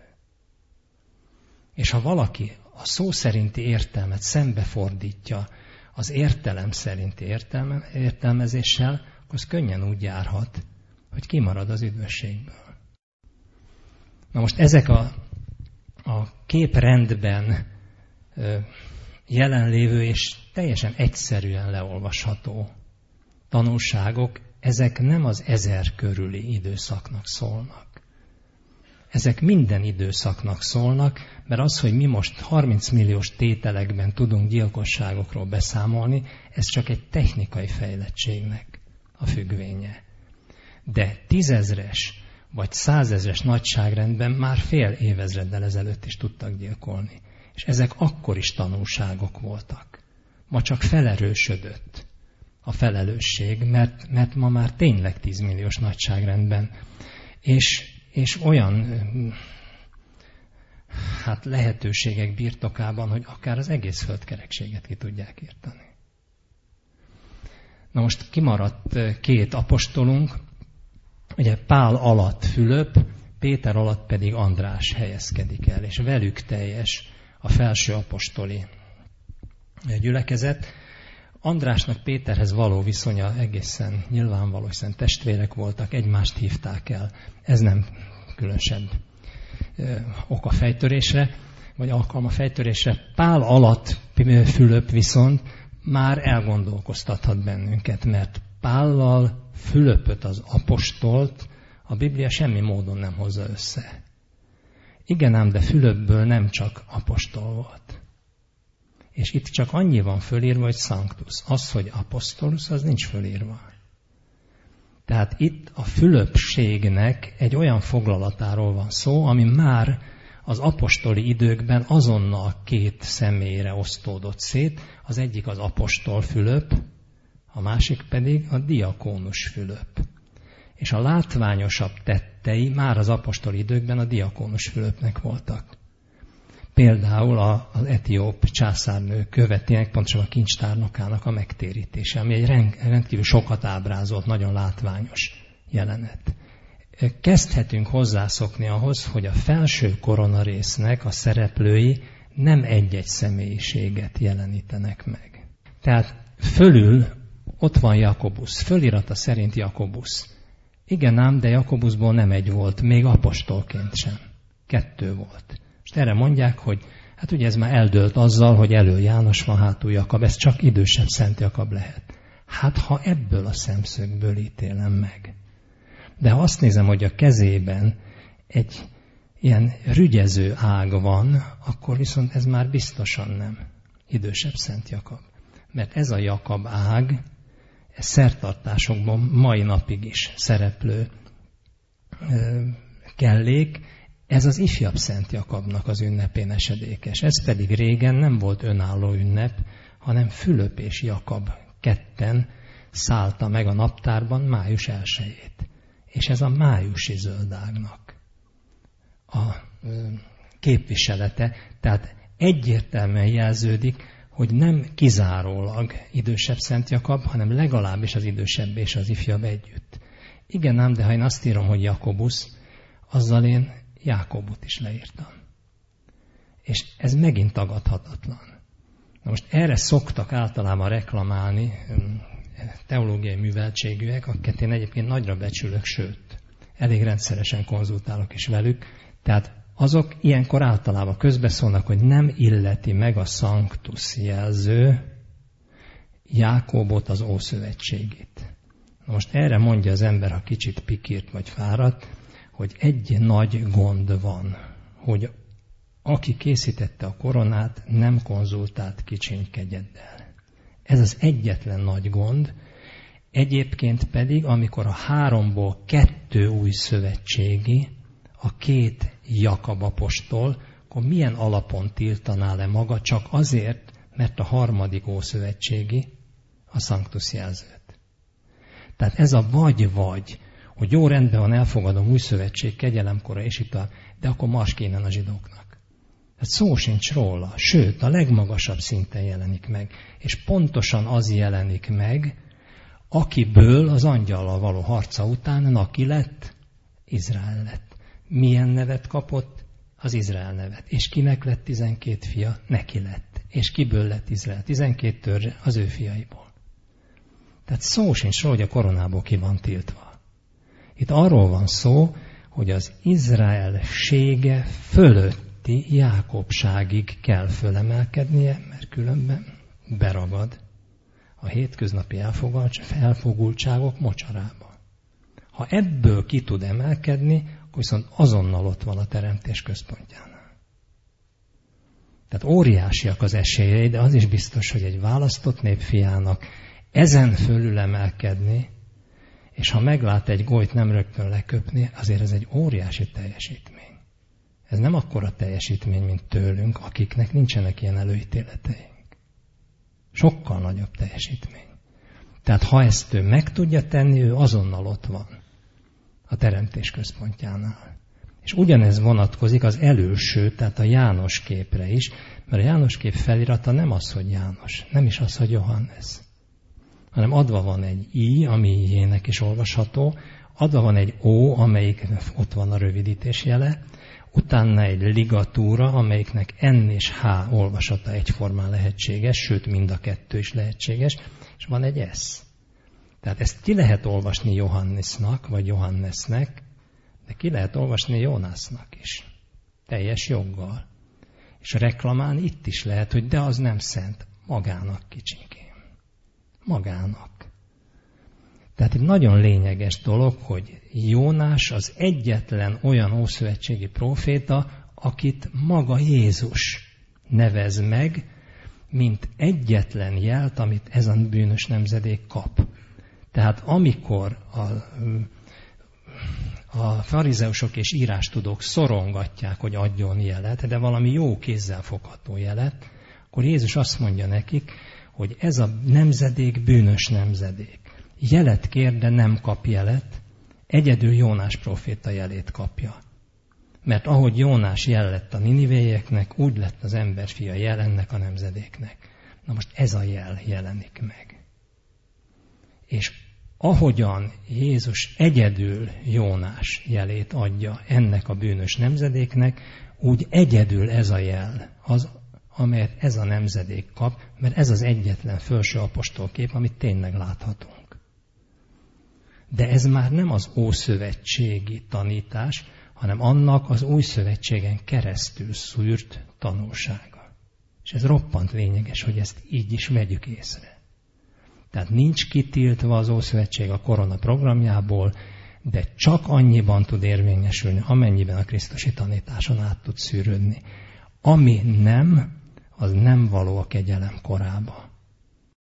[SPEAKER 1] És ha valaki a szó szerinti értelmet szembefordítja az értelem szerinti értelme, értelmezéssel, akkor az könnyen úgy járhat, hogy kimarad az üdvösségből. Na most ezek a, a képrendben jelenlévő és teljesen egyszerűen leolvasható tanulságok, ezek nem az ezer körüli időszaknak szólnak. Ezek minden időszaknak szólnak, mert az, hogy mi most 30 milliós tételekben tudunk gyilkosságokról beszámolni, ez csak egy technikai fejlettségnek a függvénye. De tízezres vagy százezres nagyságrendben már fél évezreddel ezelőtt is tudtak gyilkolni. És ezek akkor is tanulságok voltak. Ma csak felerősödött a felelősség, mert, mert ma már tényleg tízmilliós nagyságrendben. És, és olyan hát lehetőségek birtokában, hogy akár az egész földkerekséget ki tudják írtani. Na most kimaradt két apostolunk, ugye Pál alatt Fülöp, Péter alatt pedig András helyezkedik el, és velük teljes a felső apostoli gyülekezet, Andrásnak Péterhez való viszonya egészen nyilvánvaló, hiszen testvérek voltak, egymást hívták el. Ez nem különösebb a fejtörésre, vagy alkalma fejtörésre. Pál alatt Fülöp viszont már elgondolkoztathat bennünket, mert Pállal Fülöpöt az apostolt a Biblia semmi módon nem hozza össze. Igen ám, de Fülöpből nem csak apostol volt. És itt csak annyi van fölírva, hogy Sanctus. Az, hogy apostolus, az nincs fölírva. Tehát itt a Fülöpségnek egy olyan foglalatáról van szó, ami már az apostoli időkben azonnal két személyre osztódott szét. Az egyik az apostol Fülöp, a másik pedig a diakónus Fülöp. És a látványosabb tettei már az apostoli időkben a diakónus Fülöpnek voltak. Például az etióp császárnő követének, pontosabban a kincstárnokának a megtérítése, ami egy rendkívül sokat ábrázolt, nagyon látványos jelenet. Kezdhetünk hozzászokni ahhoz, hogy a felső koronarésznek a szereplői nem egy-egy személyiséget jelenítenek meg. Tehát fölül ott van Jakobusz, fölirata szerint Jakobusz. Igen ám, de Jakobuszból nem egy volt, még apostolként sem. Kettő volt. Erre mondják, hogy hát ugye ez már eldőlt azzal, hogy elő János van, hátul Jakab, ez csak idősebb Szent Jakab lehet. Hát ha ebből a szemszögből ítélem meg. De ha azt nézem, hogy a kezében egy ilyen rügyező ág van, akkor viszont ez már biztosan nem idősebb Szent Jakab. Mert ez a Jakab ág, ez szertartásokban mai napig is szereplő kellék, ez az ifjabb Szent Jakabnak az ünnepén esedékes. Ez pedig régen nem volt önálló ünnep, hanem Fülöp és Jakab ketten szállta meg a naptárban május elsőjét. És ez a májusi zöldágnak a képviselete, tehát egyértelműen jelződik, hogy nem kizárólag idősebb Szent Jakab, hanem legalábbis az idősebb és az ifjabb együtt. Igen ám, de ha én azt írom, hogy Jakobusz, azzal én Jákobot is leírtam. És ez megint tagadhatatlan. Na most erre szoktak általában reklamálni teológiai műveltségűek, akiket én egyébként nagyra becsülök, sőt, elég rendszeresen konzultálok is velük. Tehát azok ilyenkor általában közbeszólnak, hogy nem illeti meg a Sanctus jelző Jákobot az Ószövetségét. Na most erre mondja az ember, ha kicsit pikírt vagy fáradt, hogy egy nagy gond van, hogy aki készítette a koronát, nem konzultált kicsinykegyeddel. Ez az egyetlen nagy gond. Egyébként pedig, amikor a háromból kettő új szövetségi, a két Jakab apostol, akkor milyen alapon tiltaná le maga csak azért, mert a harmadik ószövetségi a Sanctus jelzőt. Tehát ez a vagy-vagy, hogy jó rendben van, elfogadom új szövetség, kegyelemkora, és itt a, de akkor mars kéne a zsidóknak. Hát szó sincs róla, sőt, a legmagasabb szinten jelenik meg. És pontosan az jelenik meg, akiből az angyallal való harca után Naki lett, Izrael lett. Milyen nevet kapott? Az Izrael nevet. És kinek lett 12 fia? Neki lett. És kiből lett Izrael? 12 törzse az ő fiaiból. Tehát szó sincs róla, hogy a koronából ki van tiltva. Itt arról van szó, hogy az Izraelsége fölötti Jákobságig kell fölemelkednie, mert különben beragad a hétköznapi elfogultságok mocsarába. Ha ebből ki tud emelkedni, akkor viszont azonnal ott van a teremtés központjánál. Tehát óriásiak az esélyei, de az is biztos, hogy egy választott népfiának ezen fölül emelkedni, és ha meglát egy golyt nem rögtön leköpni, azért ez egy óriási teljesítmény. Ez nem akkora teljesítmény, mint tőlünk, akiknek nincsenek ilyen előítéleteink. Sokkal nagyobb teljesítmény. Tehát ha ezt ő meg tudja tenni, ő azonnal ott van a teremtés központjánál. És ugyanez vonatkozik az előső, tehát a János képre is, mert a János kép felirata nem az, hogy János, nem is az, hogy Johannes hanem adva van egy i, ami jének is olvasható, adva van egy o, amelyik ott van a rövidítés jele, utána egy ligatúra, amelyiknek N és H olvasata egyformán lehetséges, sőt mind a kettő is lehetséges, és van egy S. Tehát ezt ki lehet olvasni Johannesnak, vagy Johannesnek, de ki lehet olvasni Jónásznak is. Teljes joggal. És reklamán itt is lehet, hogy de az nem szent. Magának kicsinkém. Magának. Tehát egy nagyon lényeges dolog, hogy Jónás az egyetlen olyan ószövetségi proféta, akit maga Jézus nevez meg, mint egyetlen jelt, amit ez a bűnös nemzedék kap. Tehát amikor a, a farizeusok és írástudók szorongatják, hogy adjon jelet, de valami jó kézzel fogható jelet, akkor Jézus azt mondja nekik, hogy ez a nemzedék bűnös nemzedék. Jelet kér, de nem kap jelet, egyedül Jónás proféta jelét kapja. Mert ahogy Jónás jel lett a ninivéjeknek, úgy lett az emberfia jel ennek a nemzedéknek. Na most ez a jel jelenik meg. És ahogyan Jézus egyedül Jónás jelét adja ennek a bűnös nemzedéknek, úgy egyedül ez a jel, az, amelyet ez a nemzedék kap, mert ez az egyetlen felső apostolkép, amit tényleg láthatunk. De ez már nem az ószövetségi tanítás, hanem annak az új szövetségen keresztül szűrt tanulsága. És ez roppant lényeges, hogy ezt így is vegyük észre. Tehát nincs kitiltva az Ószövetség a korona programjából, de csak annyiban tud érvényesülni, amennyiben a Krisztusi tanításon át tud szűrődni. Ami nem, az nem való a kegyelem korába.